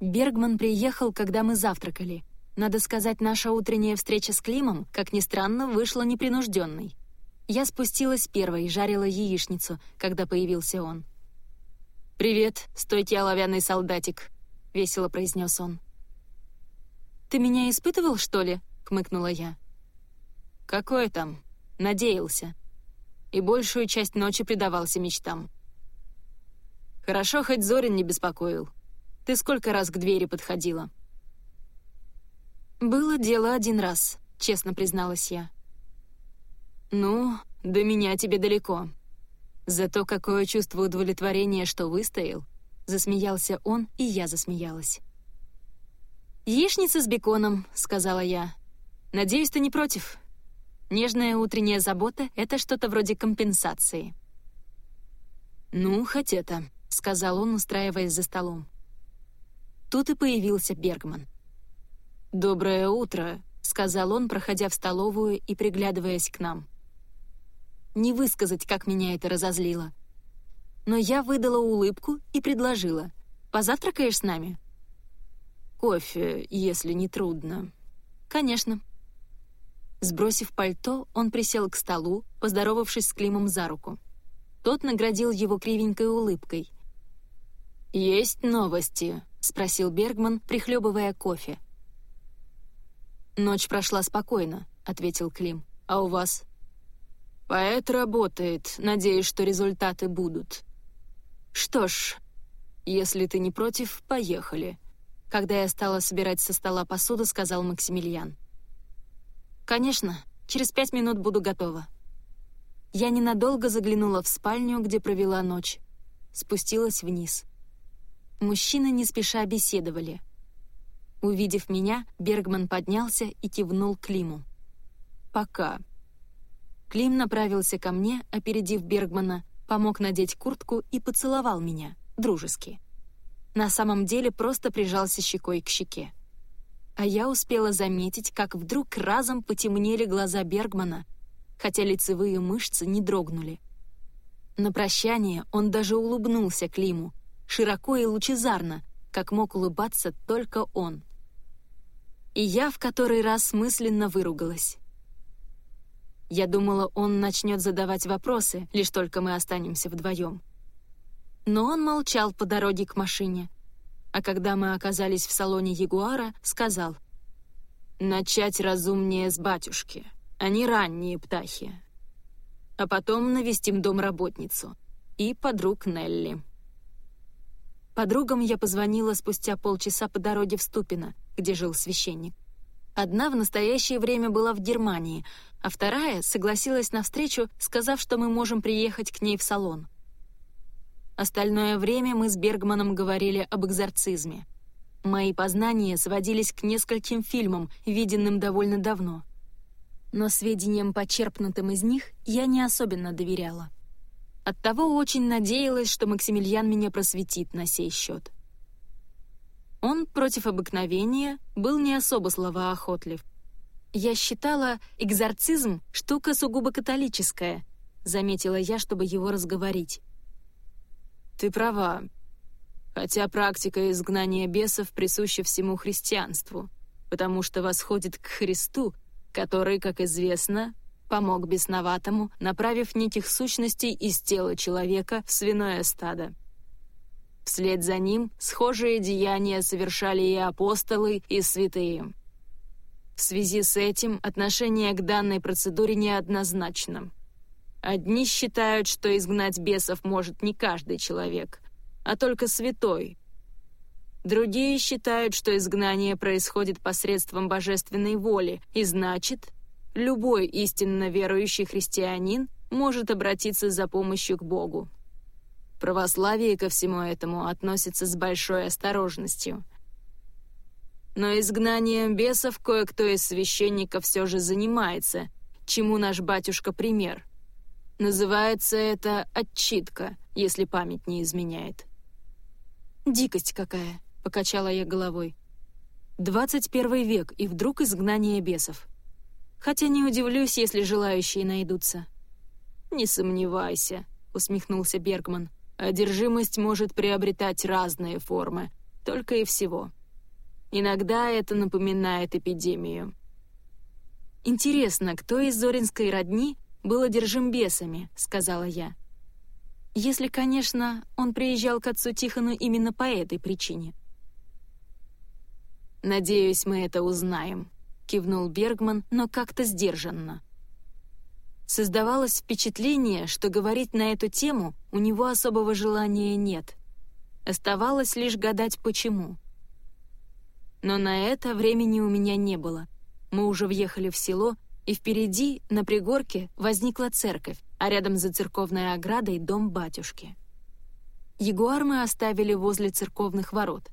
Бергман приехал, когда мы завтракали. Надо сказать, наша утренняя встреча с Климом, как ни странно, вышла непринужденной. Я спустилась первой жарила яичницу, когда появился он. «Привет, стойте, оловянный солдатик», — весело произнес он. «Ты меня испытывал, что ли?» — хмыкнула я. «Какой там? Надеялся. И большую часть ночи предавался мечтам. Хорошо, хоть Зорин не беспокоил. Ты сколько раз к двери подходила?» «Было дело один раз», — честно призналась я. «Ну, до меня тебе далеко. Зато какое чувство удовлетворения, что выстоял!» Засмеялся он, и я засмеялась. «Яичница с беконом», — сказала я. «Надеюсь, ты не против?» Нежная утренняя забота — это что-то вроде компенсации. «Ну, хоть это», — сказал он, устраиваясь за столом. Тут и появился Бергман. «Доброе утро», — сказал он, проходя в столовую и приглядываясь к нам. Не высказать, как меня это разозлило. Но я выдала улыбку и предложила. «Позавтракаешь с нами?» «Кофе, если не трудно». «Конечно». Сбросив пальто, он присел к столу, поздоровавшись с Климом за руку. Тот наградил его кривенькой улыбкой. «Есть новости?» — спросил Бергман, прихлебывая кофе. «Ночь прошла спокойно», — ответил Клим. «А у вас?» «Поэт работает, надеюсь, что результаты будут». «Что ж, если ты не против, поехали», — когда я стала собирать со стола посуду, сказал Максимилиан. «Конечно, через пять минут буду готова». Я ненадолго заглянула в спальню, где провела ночь. Спустилась вниз. Мужчины не спеша беседовали. Увидев меня, Бергман поднялся и кивнул Климу. «Пока». Клим направился ко мне, опередив Бергмана, помог надеть куртку и поцеловал меня, дружески. На самом деле просто прижался щекой к щеке. А я успела заметить, как вдруг разом потемнели глаза Бергмана, хотя лицевые мышцы не дрогнули. На прощание он даже улыбнулся Климу, широко и лучезарно, как мог улыбаться только он. И я в который раз мысленно выругалась. Я думала, он начнет задавать вопросы, лишь только мы останемся вдвоем. Но он молчал по дороге к машине, а когда мы оказались в салоне Ягуара, сказал «Начать разумнее с батюшки, они ранние птахи, а потом навестим домработницу и подруг Нелли». Подругам я позвонила спустя полчаса по дороге в Ступино, где жил священник. Одна в настоящее время была в Германии, а вторая согласилась на встречу, сказав, что мы можем приехать к ней в салон. Остальное время мы с Бергманом говорили об экзорцизме. Мои познания сводились к нескольким фильмам, виденным довольно давно. Но сведениям, почерпнутым из них, я не особенно доверяла. Оттого очень надеялась, что Максимилиан меня просветит на сей счет. Он, против обыкновения, был не особо словоохотлив. «Я считала, экзорцизм — штука сугубо католическая», — заметила я, чтобы его разговорить. «Ты права. Хотя практика изгнания бесов присуща всему христианству, потому что восходит к Христу, который, как известно, помог бесноватому, направив неких сущностей из тела человека в свиное стадо. Вслед за ним схожие деяния совершали и апостолы, и святые. В связи с этим отношение к данной процедуре неоднозначно. Одни считают, что изгнать бесов может не каждый человек, а только святой. Другие считают, что изгнание происходит посредством божественной воли, и значит, любой истинно верующий христианин может обратиться за помощью к Богу. Православие ко всему этому относится с большой осторожностью. Но изгнанием бесов кое-кто из священников все же занимается, чему наш батюшка пример. Называется это «отчитка», если память не изменяет. «Дикость какая!» — покачала я головой. «Двадцать первый век, и вдруг изгнание бесов. Хотя не удивлюсь, если желающие найдутся». «Не сомневайся», — усмехнулся Бергман. «Одержимость может приобретать разные формы, только и всего. Иногда это напоминает эпидемию. «Интересно, кто из Зоринской родни был одержим бесами?» — сказала я. «Если, конечно, он приезжал к отцу Тихону именно по этой причине». «Надеюсь, мы это узнаем», — кивнул Бергман, но как-то сдержанно. Создавалось впечатление, что говорить на эту тему у него особого желания нет. Оставалось лишь гадать, почему. Но на это времени у меня не было. Мы уже въехали в село, и впереди, на пригорке, возникла церковь, а рядом за церковной оградой — дом батюшки. Ягуар мы оставили возле церковных ворот.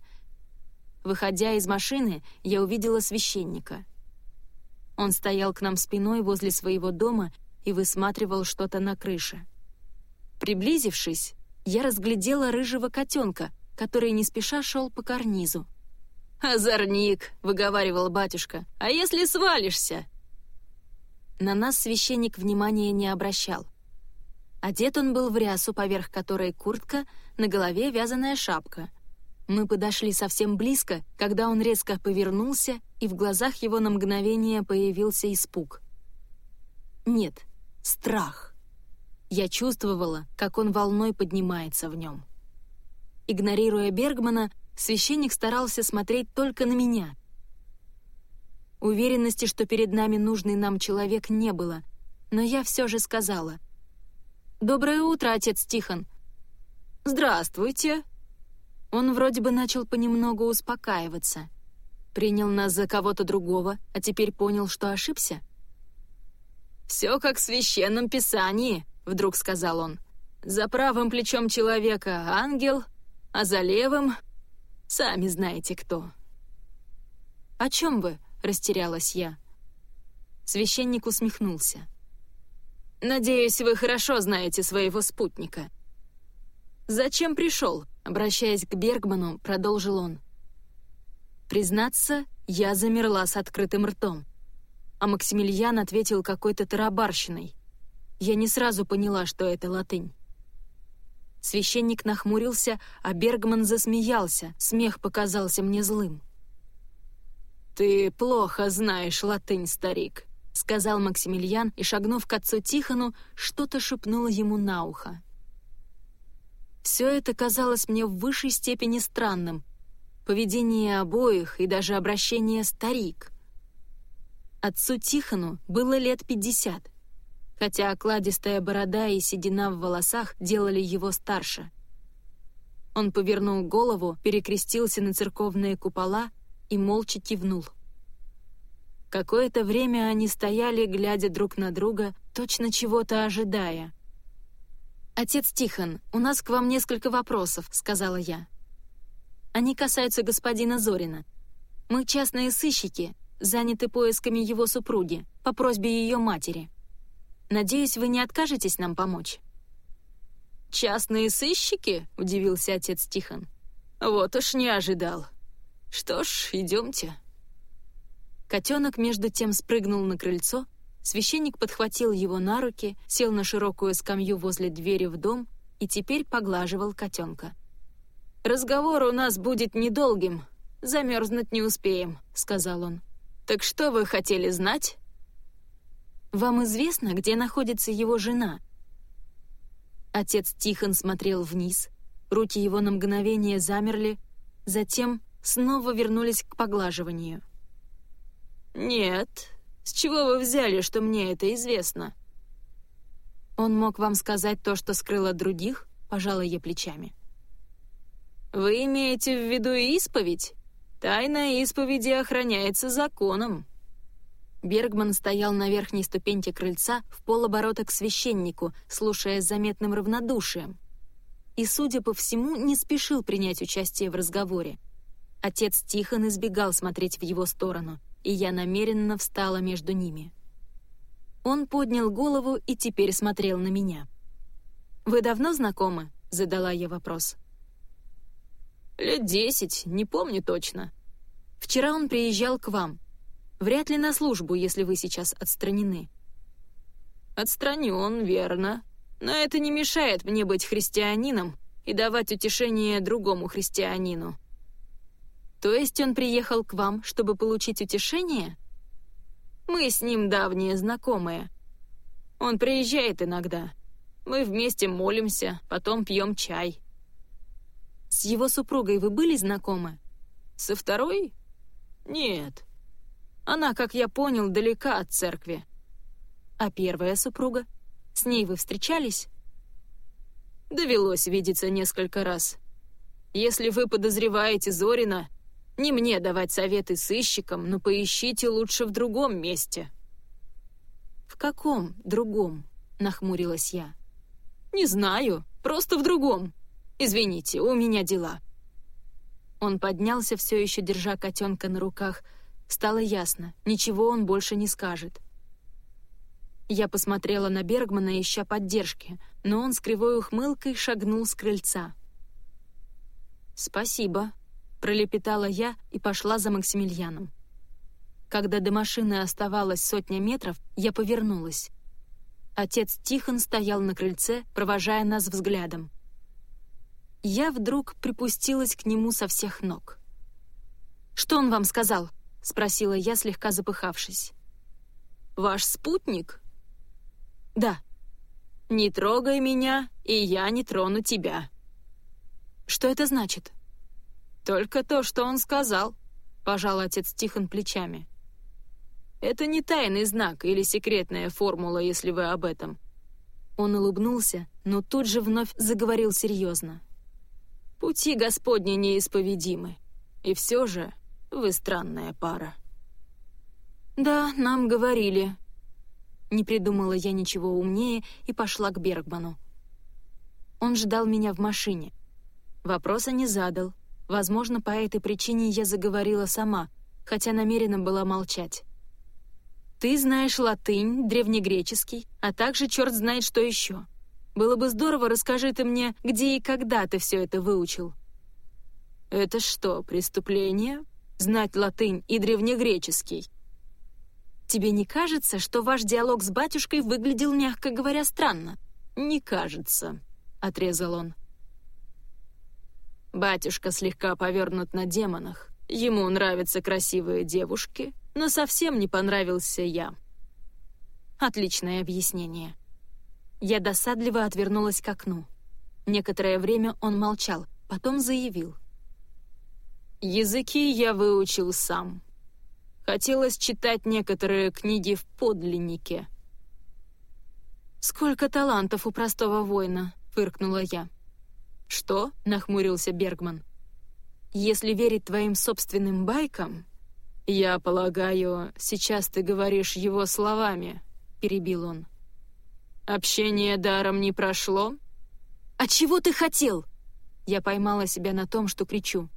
Выходя из машины, я увидела священника. Он стоял к нам спиной возле своего дома и высматривал что-то на крыше. Приблизившись, я разглядела рыжего котенка, который не спеша шел по карнизу. «Озорник!» — выговаривал батюшка. «А если свалишься?» На нас священник внимания не обращал. Одет он был в рясу, поверх которой куртка, на голове вязаная шапка. Мы подошли совсем близко, когда он резко повернулся, и в глазах его на мгновение появился испуг. Нет, страх. Я чувствовала, как он волной поднимается в нем. Игнорируя Бергмана, священник старался смотреть только на меня. Уверенности, что перед нами нужный нам человек, не было, но я все же сказала. «Доброе утро, отец Тихон!» «Здравствуйте!» Он вроде бы начал понемногу успокаиваться. Принял нас за кого-то другого, а теперь понял, что ошибся — «Все как в священном писании», — вдруг сказал он. «За правым плечом человека ангел, а за левым — сами знаете кто». «О чем вы?» — растерялась я. Священник усмехнулся. «Надеюсь, вы хорошо знаете своего спутника». «Зачем пришел?» — обращаясь к Бергману, продолжил он. Признаться, я замерла с открытым ртом а Максимилиан ответил какой-то тарабарщиной. Я не сразу поняла, что это латынь. Священник нахмурился, а Бергман засмеялся, смех показался мне злым. «Ты плохо знаешь латынь, старик», — сказал Максимилиан и, шагнув к отцу Тихону, что-то шепнул ему на ухо. Все это казалось мне в высшей степени странным. Поведение обоих и даже обращение «старик». Отцу Тихону было лет пятьдесят, хотя окладистая борода и седина в волосах делали его старше. Он повернул голову, перекрестился на церковные купола и молча кивнул. Какое-то время они стояли, глядя друг на друга, точно чего-то ожидая. «Отец Тихон, у нас к вам несколько вопросов», — сказала я. «Они касаются господина Зорина. Мы частные сыщики, заняты поисками его супруги по просьбе ее матери. Надеюсь, вы не откажетесь нам помочь?» «Частные сыщики?» — удивился отец Тихон. «Вот уж не ожидал. Что ж, идемте». Котенок между тем спрыгнул на крыльцо, священник подхватил его на руки, сел на широкую скамью возле двери в дом и теперь поглаживал котенка. «Разговор у нас будет недолгим, замерзнуть не успеем», — сказал он. «Так что вы хотели знать?» «Вам известно, где находится его жена?» Отец Тихон смотрел вниз, руки его на мгновение замерли, затем снова вернулись к поглаживанию. «Нет. С чего вы взяли, что мне это известно?» «Он мог вам сказать то, что скрыл от других?» — пожала я плечами. «Вы имеете в виду исповедь?» Тайна исповеди охраняется законом». Бергман стоял на верхней ступеньке крыльца в полоборота к священнику, слушая с заметным равнодушием. И, судя по всему, не спешил принять участие в разговоре. Отец Тихон избегал смотреть в его сторону, и я намеренно встала между ними. Он поднял голову и теперь смотрел на меня. «Вы давно знакомы?» — задала я вопрос. «Лет десять, не помню точно». «Вчера он приезжал к вам. Вряд ли на службу, если вы сейчас отстранены». «Отстранен, верно. Но это не мешает мне быть христианином и давать утешение другому христианину». То есть он приехал к вам, чтобы получить утешение? Мы с ним давние знакомые. Он приезжает иногда. Мы вместе молимся, потом пьем чай. С его супругой вы были знакомы? Со второй? Нет. Она, как я понял, далека от церкви. А первая супруга? С ней вы встречались? Довелось видеться несколько раз. Если вы подозреваете Зорина, не мне давать советы сыщикам, но поищите лучше в другом месте». «В каком другом?» — нахмурилась я. «Не знаю, просто в другом. Извините, у меня дела». Он поднялся, все еще держа котенка на руках. Стало ясно, ничего он больше не скажет. Я посмотрела на Бергмана, ища поддержки, но он с кривой ухмылкой шагнул с крыльца. «Спасибо», — пролепетала я и пошла за Максимилианом. Когда до машины оставалось сотня метров, я повернулась. Отец Тихон стоял на крыльце, провожая нас взглядом. Я вдруг припустилась к нему со всех ног. «Что он вам сказал?» — спросила я, слегка запыхавшись. «Ваш спутник?» «Да». «Не трогай меня, и я не трону тебя». «Что это значит?» «Только то, что он сказал», — пожал отец Тихон плечами. «Это не тайный знак или секретная формула, если вы об этом». Он улыбнулся, но тут же вновь заговорил серьезно. «Пути Господни неисповедимы, и все же вы странная пара». «Да, нам говорили», не придумала я ничего умнее и пошла к Бергману. Он ждал меня в машине. Вопроса не задал. Возможно, по этой причине я заговорила сама, хотя намерена была молчать. «Ты знаешь латынь, древнегреческий, а также черт знает что еще. Было бы здорово, расскажи ты мне, где и когда ты все это выучил». «Это что, преступление? Знать латынь и древнегреческий?» Тебе не кажется, что ваш диалог с батюшкой выглядел, мягко говоря, странно?» «Не кажется», — отрезал он. Батюшка слегка повернут на демонах. Ему нравятся красивые девушки, но совсем не понравился я. Отличное объяснение. Я досадливо отвернулась к окну. Некоторое время он молчал, потом заявил. «Языки я выучил сам. Хотелось читать некоторые книги в подлиннике. «Сколько талантов у простого воина!» — фыркнула я. «Что?» — нахмурился Бергман. «Если верить твоим собственным байкам...» «Я полагаю, сейчас ты говоришь его словами», — перебил он. «Общение даром не прошло?» «А чего ты хотел?» Я поймала себя на том, что кричу.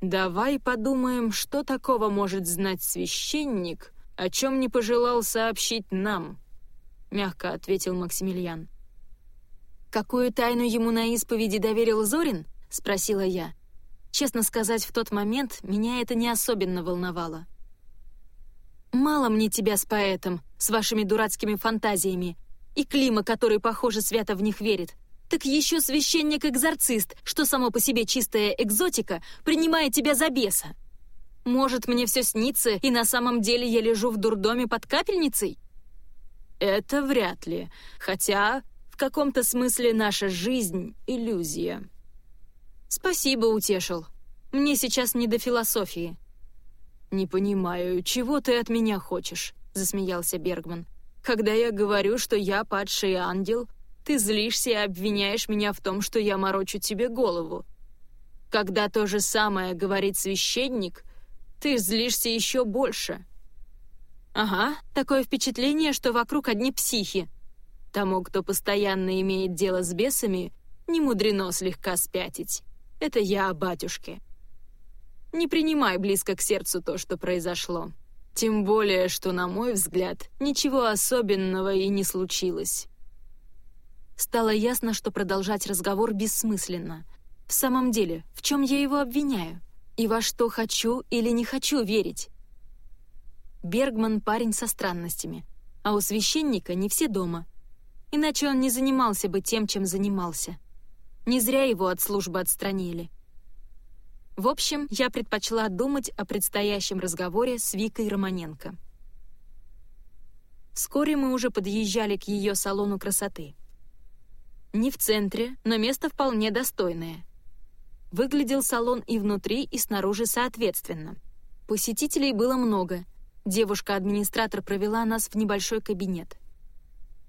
«Давай подумаем, что такого может знать священник, о чем не пожелал сообщить нам», — мягко ответил Максимилиан. «Какую тайну ему на исповеди доверил Зорин?» — спросила я. Честно сказать, в тот момент меня это не особенно волновало. «Мало мне тебя с поэтом, с вашими дурацкими фантазиями, и Клима, который, похоже, свято в них верит так еще священник-экзорцист, что само по себе чистая экзотика, принимает тебя за беса. Может, мне все снится, и на самом деле я лежу в дурдоме под капельницей? Это вряд ли, хотя каком-то смысле наша жизнь — иллюзия. Спасибо, утешил. Мне сейчас не до философии. «Не понимаю, чего ты от меня хочешь?» — засмеялся Бергман. «Когда я говорю, что я падший ангел, ты злишься и обвиняешь меня в том, что я морочу тебе голову. Когда то же самое говорит священник, ты злишься еще больше. Ага, такое впечатление, что вокруг одни психи. Тому, кто постоянно имеет дело с бесами, не мудрено слегка спятить. Это я о батюшке. Не принимай близко к сердцу то, что произошло. Тем более, что, на мой взгляд, ничего особенного и не случилось. Стало ясно, что продолжать разговор бессмысленно. В самом деле, в чем я его обвиняю? И во что хочу или не хочу верить? Бергман парень со странностями, а у священника не все дома. Иначе он не занимался бы тем, чем занимался. Не зря его от службы отстранили. В общем, я предпочла думать о предстоящем разговоре с Викой Романенко. Вскоре мы уже подъезжали к ее салону красоты. Не в центре, но место вполне достойное. Выглядел салон и внутри, и снаружи соответственно. Посетителей было много. Девушка-администратор провела нас в небольшой кабинет.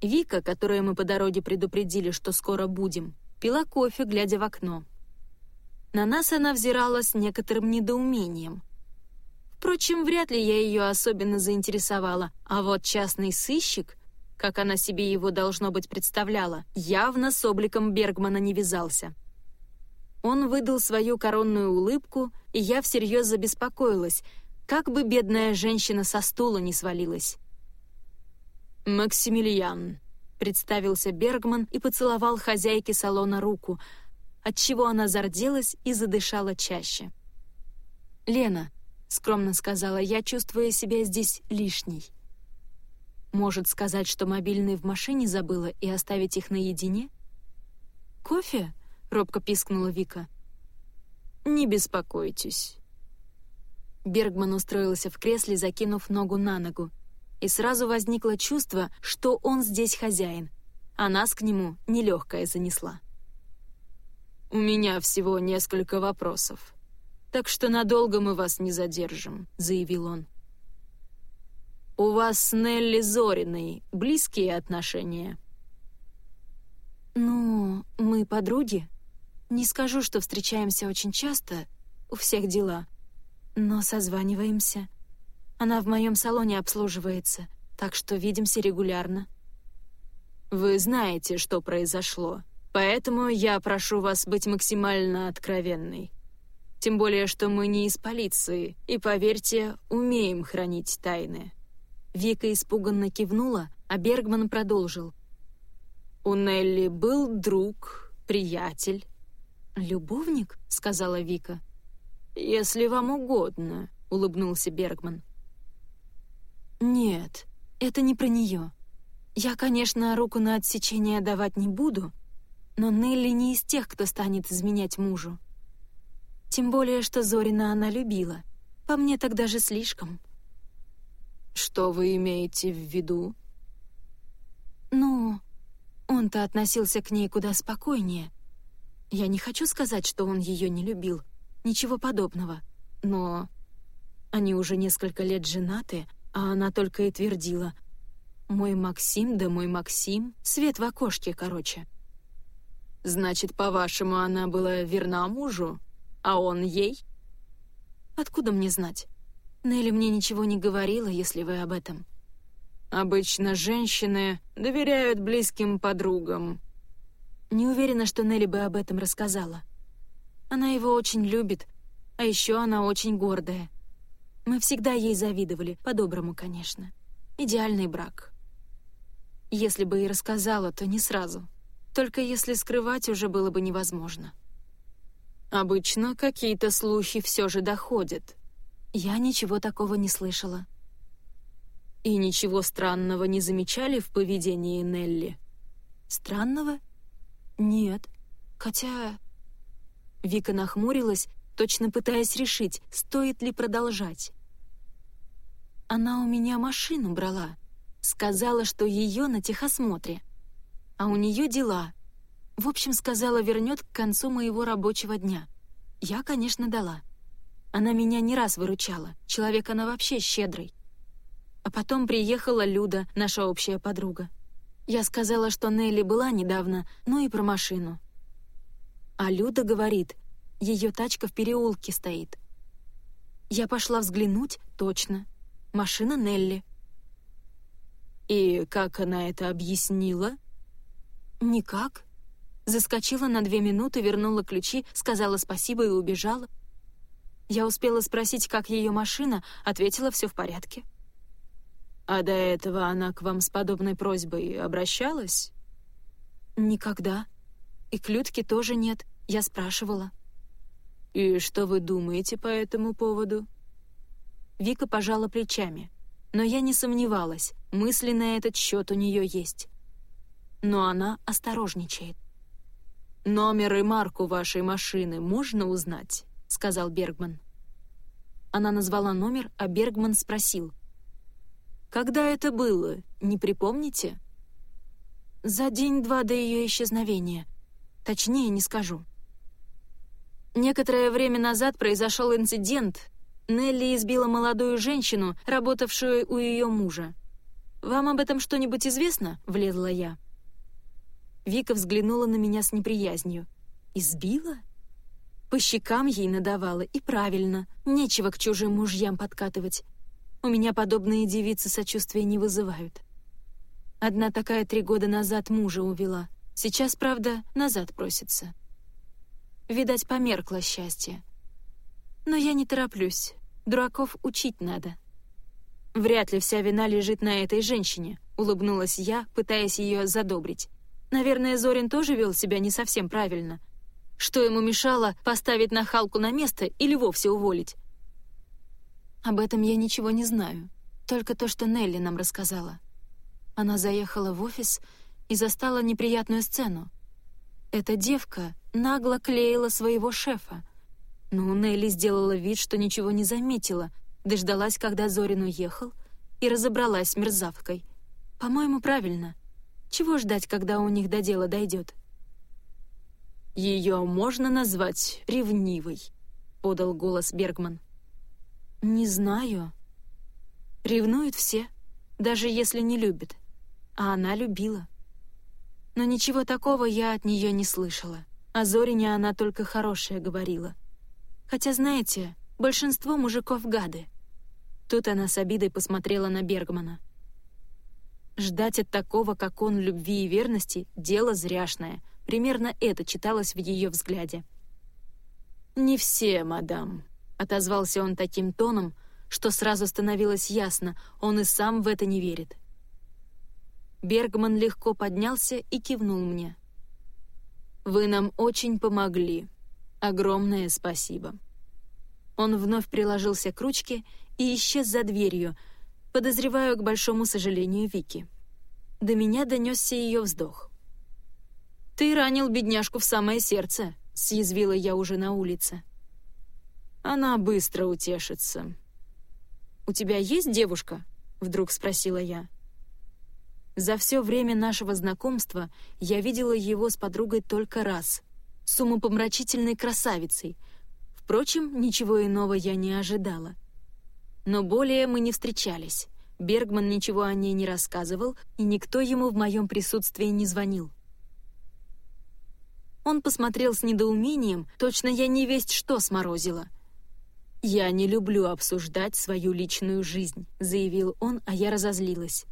Вика, которую мы по дороге предупредили, что скоро будем, пила кофе, глядя в окно. На нас она взирала с некоторым недоумением — Впрочем, вряд ли я ее особенно заинтересовала, а вот частный сыщик, как она себе его, должно быть, представляла, явно с обликом Бергмана не вязался. Он выдал свою коронную улыбку, и я всерьез забеспокоилась, как бы бедная женщина со стула не свалилась. «Максимилиан», — представился Бергман и поцеловал хозяйке салона руку, отчего она зарделась и задышала чаще. «Лена», скромно сказала я, чувствуя себя здесь лишней. Может сказать, что мобильный в машине забыла и оставить их наедине? «Кофе?» — робко пискнула Вика. «Не беспокойтесь». Бергман устроился в кресле, закинув ногу на ногу, и сразу возникло чувство, что он здесь хозяин, а нас к нему нелегкая занесла. «У меня всего несколько вопросов», так что надолго мы вас не задержим», — заявил он. «У вас с Нелли Зориной близкие отношения?» «Ну, мы подруги. Не скажу, что встречаемся очень часто, у всех дела, но созваниваемся. Она в моем салоне обслуживается, так что видимся регулярно». «Вы знаете, что произошло, поэтому я прошу вас быть максимально откровенной», тем более, что мы не из полиции, и, поверьте, умеем хранить тайны». Вика испуганно кивнула, а Бергман продолжил. «У Нелли был друг, приятель». «Любовник?» — сказала Вика. «Если вам угодно», — улыбнулся Бергман. «Нет, это не про нее. Я, конечно, руку на отсечение давать не буду, но Нелли не из тех, кто станет изменять мужу. Тем более, что Зорина она любила. По мне так даже слишком. «Что вы имеете в виду?» «Ну, он-то относился к ней куда спокойнее. Я не хочу сказать, что он ее не любил. Ничего подобного. Но они уже несколько лет женаты, а она только и твердила. «Мой Максим, да мой Максим, свет в окошке, короче». «Значит, по-вашему, она была верна мужу?» А он ей? Откуда мне знать? Нелли мне ничего не говорила, если вы об этом. Обычно женщины доверяют близким подругам. Не уверена, что Нелли бы об этом рассказала. Она его очень любит, а еще она очень гордая. Мы всегда ей завидовали, по-доброму, конечно. Идеальный брак. Если бы и рассказала, то не сразу. Только если скрывать уже было бы невозможно. Обычно какие-то слухи все же доходят. Я ничего такого не слышала. И ничего странного не замечали в поведении Нелли? Странного? Нет. Хотя... Вика нахмурилась, точно пытаясь решить, стоит ли продолжать. Она у меня машину брала. Сказала, что ее на техосмотре. А у нее дела — в общем, сказала, вернет к концу моего рабочего дня. Я, конечно, дала. Она меня не раз выручала. Человек она вообще щедрый. А потом приехала Люда, наша общая подруга. Я сказала, что Нелли была недавно, ну и про машину. А Люда говорит, ее тачка в переулке стоит. Я пошла взглянуть, точно. Машина Нелли. И как она это объяснила? Никак. Заскочила на две минуты, вернула ключи, сказала спасибо и убежала. Я успела спросить, как ее машина, ответила, все в порядке. «А до этого она к вам с подобной просьбой обращалась?» «Никогда. И к тоже нет, я спрашивала». «И что вы думаете по этому поводу?» Вика пожала плечами, но я не сомневалась, мысли на этот счет у нее есть. Но она осторожничает. «Номер и марку вашей машины можно узнать?» — сказал Бергман. Она назвала номер, а Бергман спросил. «Когда это было, не припомните?» «За день-два до ее исчезновения. Точнее, не скажу». Некоторое время назад произошел инцидент. Нелли избила молодую женщину, работавшую у ее мужа. «Вам об этом что-нибудь известно?» — влезла я. Вика взглянула на меня с неприязнью. «Избила?» По щекам ей надавала, и правильно, нечего к чужим мужьям подкатывать. У меня подобные девицы сочувствия не вызывают. Одна такая три года назад мужа увела. Сейчас, правда, назад просится. Видать, померкло счастье. Но я не тороплюсь. Дураков учить надо. Вряд ли вся вина лежит на этой женщине, улыбнулась я, пытаясь ее задобрить. Наверное, Зорин тоже вел себя не совсем правильно — что ему мешало поставить нахалку на место или вовсе уволить? Об этом я ничего не знаю. Только то, что Нелли нам рассказала. Она заехала в офис и застала неприятную сцену. Эта девка нагло клеила своего шефа. Но Нелли сделала вид, что ничего не заметила, дождалась, когда Зорин уехал, и разобралась с мерзавкой. По-моему, правильно. Чего ждать, когда у них до дела дойдет? «Ее можно назвать ревнивой», — подал голос Бергман. «Не знаю. Ревнуют все, даже если не любят. А она любила. Но ничего такого я от нее не слышала. О Зорине она только хорошее говорила. Хотя, знаете, большинство мужиков гады. Тут она с обидой посмотрела на Бергмана. Ждать от такого, как он, любви и верности — дело зряшное — Примерно это читалось в ее взгляде. «Не все, мадам», — отозвался он таким тоном, что сразу становилось ясно, он и сам в это не верит. Бергман легко поднялся и кивнул мне. «Вы нам очень помогли. Огромное спасибо». Он вновь приложился к ручке и исчез за дверью, подозреваю, к большому сожалению, Вики. До меня донесся ее вздох. «Ты ранил бедняжку в самое сердце», — съязвила я уже на улице. «Она быстро утешится». «У тебя есть девушка?» — вдруг спросила я. За все время нашего знакомства я видела его с подругой только раз, с умопомрачительной красавицей. Впрочем, ничего иного я не ожидала. Но более мы не встречались. Бергман ничего о ней не рассказывал, и никто ему в моем присутствии не звонил. Он посмотрел с недоумением, точно я не весть что сморозила. «Я не люблю обсуждать свою личную жизнь», — заявил он, а я разозлилась.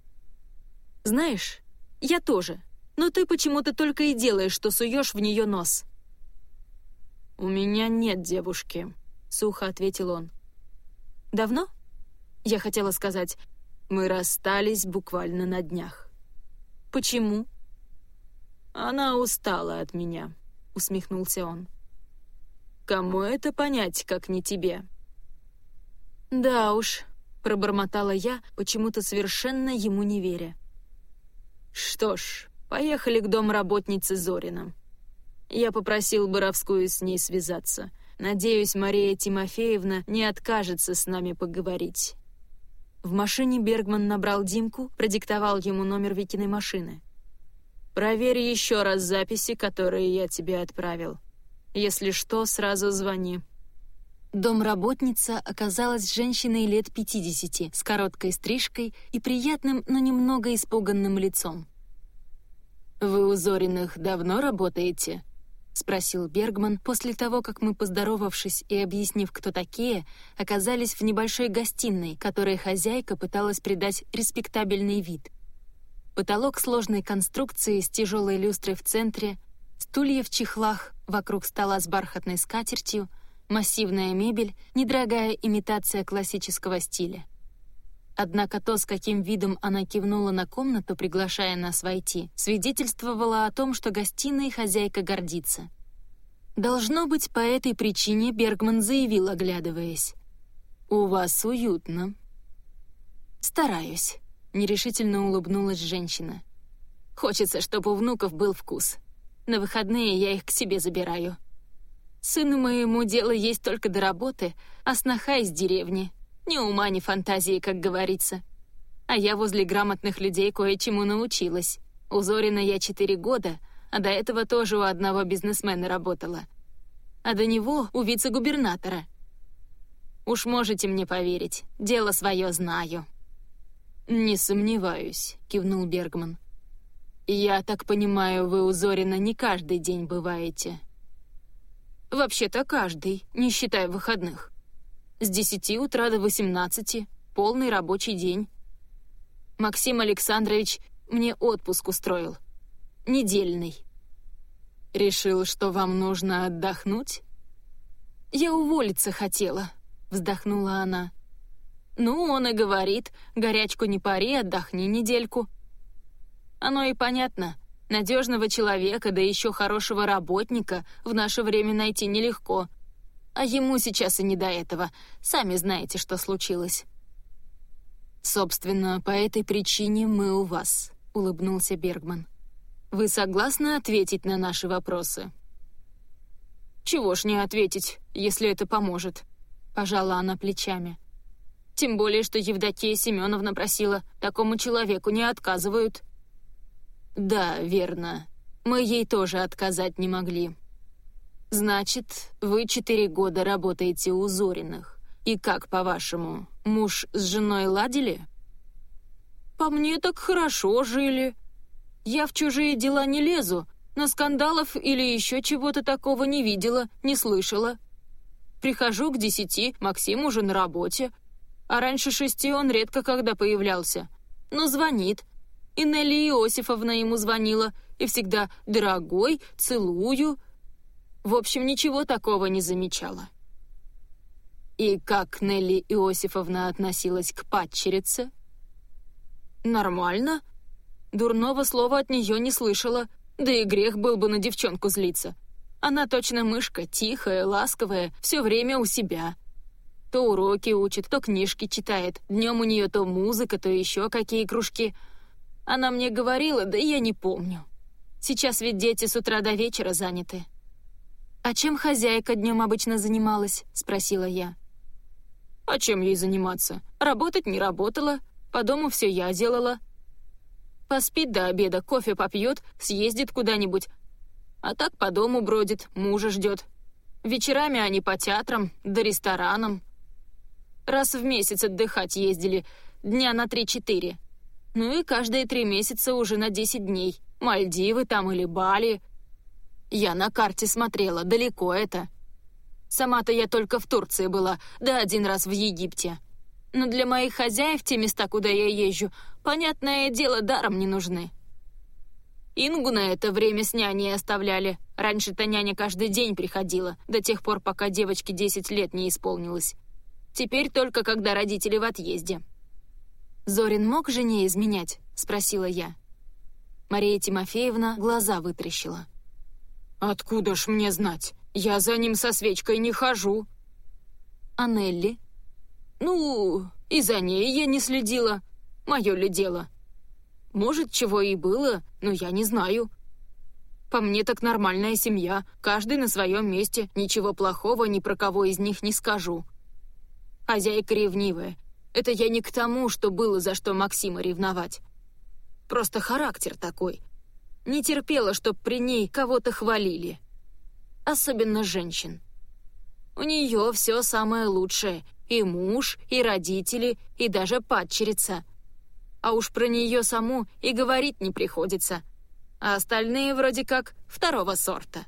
«Знаешь, я тоже, но ты почему-то только и делаешь, что суешь в нее нос». «У меня нет девушки», — сухо ответил он. «Давно?» Я хотела сказать, мы расстались буквально на днях. «Почему?» «Она устала от меня», — усмехнулся он. «Кому это понять, как не тебе?» «Да уж», — пробормотала я, почему-то совершенно ему не веря. «Что ж, поехали к домработнице Зорина. Я попросил Боровскую с ней связаться. Надеюсь, Мария Тимофеевна не откажется с нами поговорить». В машине Бергман набрал Димку, продиктовал ему номер Викиной машины. Проверь еще раз записи, которые я тебе отправил. Если что, сразу звони». Домработница оказалась женщиной лет 50 с короткой стрижкой и приятным, но немного испуганным лицом. «Вы у Зориных давно работаете?» — спросил Бергман после того, как мы, поздоровавшись и объяснив, кто такие, оказались в небольшой гостиной, которой хозяйка пыталась придать респектабельный вид — Потолок сложной конструкции с тяжелой люстрой в центре, стулья в чехлах вокруг стола с бархатной скатертью, массивная мебель, недорогая имитация классического стиля. Однако то, с каким видом она кивнула на комнату, приглашая нас войти, свидетельствовало о том, что гостиной хозяйка гордится. Должно быть, по этой причине Бергман заявил, оглядываясь. «У вас уютно». «Стараюсь», — нерешительно улыбнулась женщина. «Хочется, чтобы у внуков был вкус. На выходные я их к себе забираю». Сыну моему дело есть только до работы, а сноха из деревни. Ни ума, ни фантазии, как говорится. А я возле грамотных людей кое-чему научилась. У Зорина я четыре года, а до этого тоже у одного бизнесмена работала. А до него у вице-губернатора. Уж можете мне поверить, дело свое знаю». «Не сомневаюсь», — кивнул Бергман. «Я так понимаю, вы у Зорина не каждый день бываете?» «Вообще-то каждый, не считая выходных. С десяти утра до восемнадцати, полный рабочий день. Максим Александрович мне отпуск устроил. Недельный». «Решил, что вам нужно отдохнуть?» «Я уволиться хотела», — вздохнула она. «Ну, он и говорит, горячку не пари, отдохни недельку». Оно и понятно. Надежного человека, да еще хорошего работника в наше время найти нелегко. А ему сейчас и не до этого. Сами знаете, что случилось. «Собственно, по этой причине мы у вас», — улыбнулся Бергман. «Вы согласны ответить на наши вопросы?» «Чего ж не ответить, если это поможет?» — пожала она плечами. «Тем более, что Евдокия Семеновна просила, такому человеку не отказывают». «Да, верно. Мы ей тоже отказать не могли. Значит, вы четыре года работаете у Зориных. И как, по-вашему, муж с женой ладили?» «По мне так хорошо жили. Я в чужие дела не лезу, но скандалов или еще чего-то такого не видела, не слышала. Прихожу к десяти, Максим уже на работе, а раньше шести он редко когда появлялся. Но звонит, и Нелли Иосифовна ему звонила, и всегда «дорогой», «целую». В общем, ничего такого не замечала. И как Нелли Иосифовна относилась к падчерице? Нормально. Дурного слова от нее не слышала, да и грех был бы на девчонку злиться. Она точно мышка, тихая, ласковая, все время у себя. То уроки учит, то книжки читает, днем у нее то музыка, то еще какие кружки — она мне говорила, да я не помню. Сейчас ведь дети с утра до вечера заняты. «А чем хозяйка днем обычно занималась?» — спросила я. «А чем ей заниматься? Работать не работала, по дому все я делала. Поспит до обеда, кофе попьет, съездит куда-нибудь. А так по дому бродит, мужа ждет. Вечерами они по театрам, да ресторанам. Раз в месяц отдыхать ездили, дня на три-четыре. Ну и каждые три месяца уже на 10 дней. Мальдивы там или Бали. Я на карте смотрела, далеко это. Сама-то я только в Турции была, да один раз в Египте. Но для моих хозяев те места, куда я езжу, понятное дело, даром не нужны. Ингу на это время с няней оставляли. Раньше-то няня каждый день приходила, до тех пор, пока девочке 10 лет не исполнилось. Теперь только когда родители в отъезде. «Зорин мог жене изменять?» — спросила я. Мария Тимофеевна глаза вытрящила. «Откуда ж мне знать? Я за ним со свечкой не хожу». «А Нелли?» «Ну, и за ней я не следила. Мое ли дело? Может, чего и было, но я не знаю. По мне так нормальная семья, каждый на своем месте, ничего плохого ни про кого из них не скажу. Хозяйка ревнивая, это я не к тому, что было за что Максима ревновать. Просто характер такой. Не терпела, чтоб при ней кого-то хвалили. Особенно женщин. У нее все самое лучшее. И муж, и родители, и даже падчерица. А уж про нее саму и говорить не приходится. А остальные вроде как второго сорта.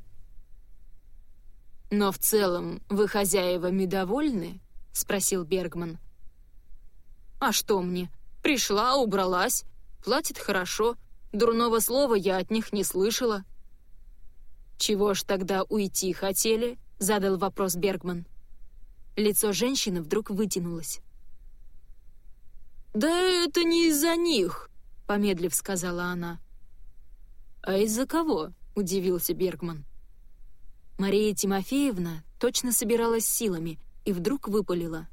«Но в целом вы хозяевами довольны?» — спросил Бергман. А что мне? Пришла, убралась. Платит хорошо. Дурного слова я от них не слышала. «Чего ж тогда уйти хотели?» — задал вопрос Бергман. Лицо женщины вдруг вытянулось. «Да это не из-за них», — помедлив сказала она. «А из-за кого?» — удивился Бергман. Мария Тимофеевна точно собиралась силами и вдруг выпалила.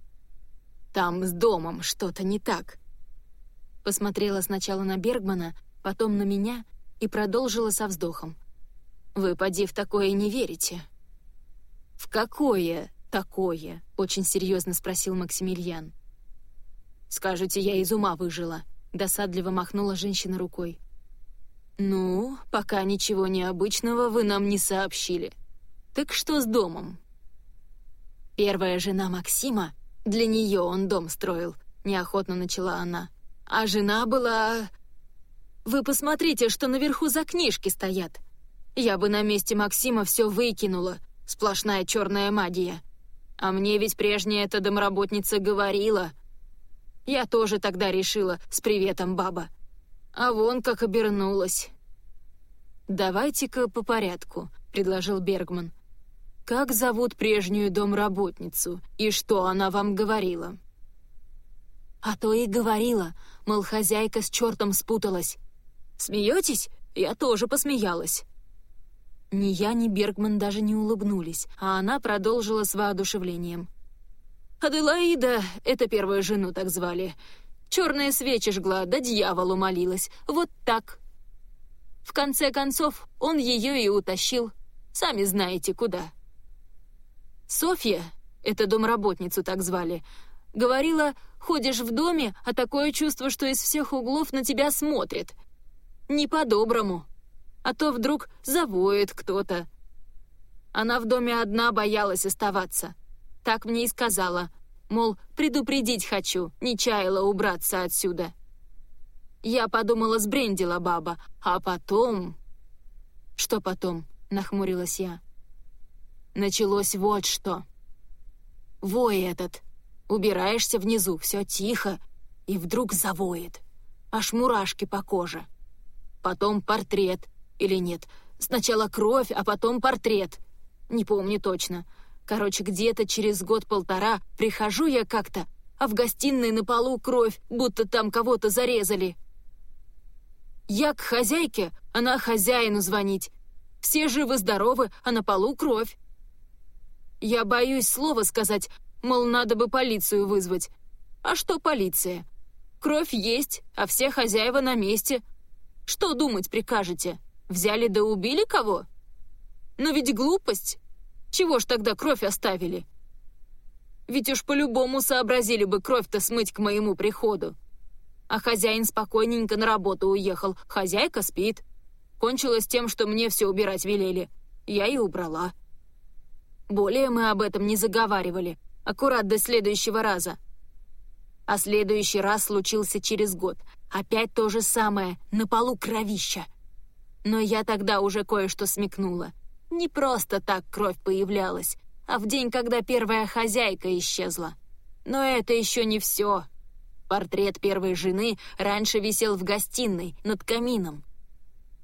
Там с домом что-то не так». Посмотрела сначала на Бергмана, потом на меня и продолжила со вздохом. «Вы, поди, в такое не верите». «В какое такое?» — очень серьезно спросил Максимилиан. «Скажете, я из ума выжила», — досадливо махнула женщина рукой. «Ну, пока ничего необычного вы нам не сообщили. Так что с домом?» «Первая жена Максима, для нее он дом строил», — неохотно начала она. «А жена была...» «Вы посмотрите, что наверху за книжки стоят. Я бы на месте Максима все выкинула. Сплошная черная магия. А мне ведь прежняя эта домработница говорила. Я тоже тогда решила, с приветом, баба. А вон как обернулась». «Давайте-ка по порядку», — предложил Бергман. «Как зовут прежнюю домработницу и что она вам говорила?» «А то и говорила, мол, хозяйка с чертом спуталась. Смеетесь? Я тоже посмеялась». Ни я, ни Бергман даже не улыбнулись, а она продолжила с воодушевлением. «Аделаида — это первую жену так звали. Черные свечи жгла, да дьяволу молилась. Вот так. В конце концов, он ее и утащил. Сами знаете, куда». Софья, это домработницу так звали, говорила, ходишь в доме, а такое чувство, что из всех углов на тебя смотрят. Не по-доброму а то вдруг завоет кто-то. Она в доме одна боялась оставаться. Так мне и сказала, мол, предупредить хочу, не чаяла убраться отсюда. Я подумала, сбрендила баба, а потом... Что потом? Нахмурилась я. Началось вот что. Вой этот. Убираешься внизу, все тихо, и вдруг завоет. Аж мурашки по коже. Потом портрет — или нет? Сначала кровь, а потом портрет. Не помню точно. Короче, где-то через год-полтора прихожу я как-то, а в гостиной на полу кровь, будто там кого-то зарезали. Я к хозяйке, она хозяину звонить. Все живы-здоровы, а на полу кровь. Я боюсь слова сказать, мол, надо бы полицию вызвать. А что полиция? Кровь есть, а все хозяева на месте. Что думать прикажете?» Взяли да убили кого? Но ведь глупость. Чего ж тогда кровь оставили? Ведь уж по-любому сообразили бы кровь-то смыть к моему приходу. А хозяин спокойненько на работу уехал, хозяйка спит. Кончилось тем, что мне все убирать велели. Я и убрала. Более мы об этом не заговаривали, аккурат до следующего раза. А следующий раз случился через год. Опять то же самое, на полу кровища. Но я тогда уже кое-что смекнула. Не просто так кровь появлялась, а в день, когда первая хозяйка исчезла. Но это еще не все. Портрет первой жены раньше висел в гостиной, над камином.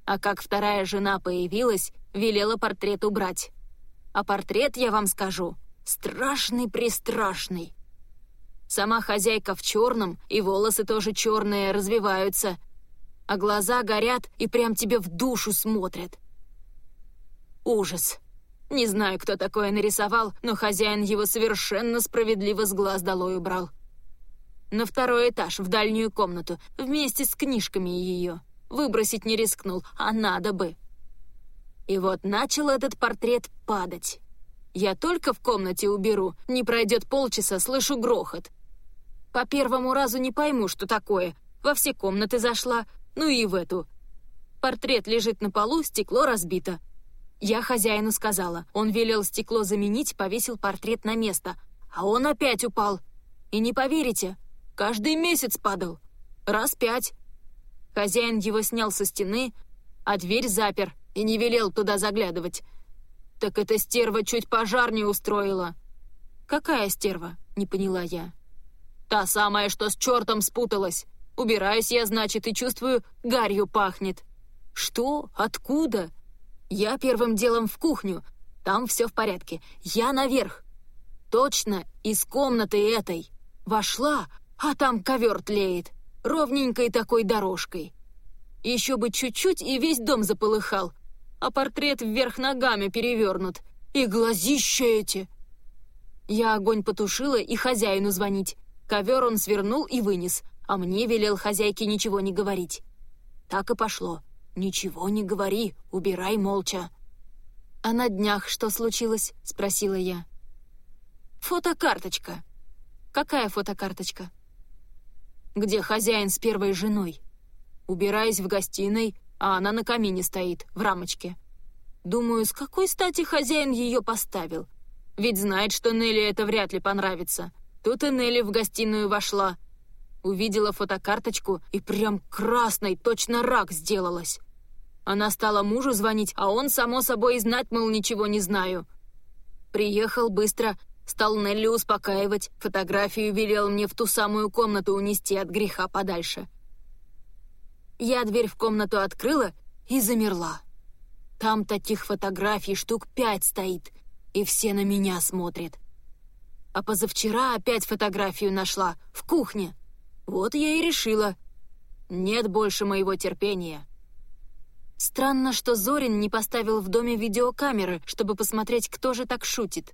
А как вторая жена появилась, велела портрет убрать. А портрет, я вам скажу, страшный-престрашный. Сама хозяйка в черном, и волосы тоже черные, развиваются, а глаза горят и прям тебе в душу смотрят. Ужас. Не знаю, кто такое нарисовал, но хозяин его совершенно справедливо с глаз долой убрал. На второй этаж, в дальнюю комнату, вместе с книжками ее. Выбросить не рискнул, а надо бы. И вот начал этот портрет падать. Я только в комнате уберу, не пройдет полчаса, слышу грохот. По первому разу не пойму, что такое. Во все комнаты зашла, ну и в эту. Портрет лежит на полу, стекло разбито. Я хозяину сказала. Он велел стекло заменить, повесил портрет на место. А он опять упал. И не поверите, каждый месяц падал. Раз пять. Хозяин его снял со стены, а дверь запер и не велел туда заглядывать. Так эта стерва чуть пожар не устроила. «Какая стерва?» — не поняла я. «Та самая, что с чертом спуталась. Убираюсь я, значит, и чувствую, гарью пахнет. Что? Откуда? Я первым делом в кухню. Там все в порядке. Я наверх. Точно, из комнаты этой. Вошла, а там ковер тлеет. Ровненькой такой дорожкой. Еще бы чуть-чуть, и весь дом заполыхал. А портрет вверх ногами перевернут. И глазища эти. Я огонь потушила и хозяину звонить. Ковер он свернул и вынес — а мне велел хозяйке ничего не говорить. Так и пошло. «Ничего не говори, убирай молча». «А на днях что случилось?» — спросила я. «Фотокарточка». «Какая фотокарточка?» «Где хозяин с первой женой. Убираясь в гостиной, а она на камине стоит, в рамочке. Думаю, с какой стати хозяин ее поставил? Ведь знает, что Нелли это вряд ли понравится. Тут и Нелли в гостиную вошла. Увидела фотокарточку и прям красной, точно рак сделалась. Она стала мужу звонить, а он, само собой, и знать, мол, ничего не знаю. Приехал быстро, стал Нелли успокаивать, фотографию велел мне в ту самую комнату унести от греха подальше. Я дверь в комнату открыла и замерла. Там таких фотографий штук пять стоит, и все на меня смотрят. А позавчера опять фотографию нашла, в кухне. Вот я и решила. Нет больше моего терпения. Странно, что Зорин не поставил в доме видеокамеры, чтобы посмотреть, кто же так шутит.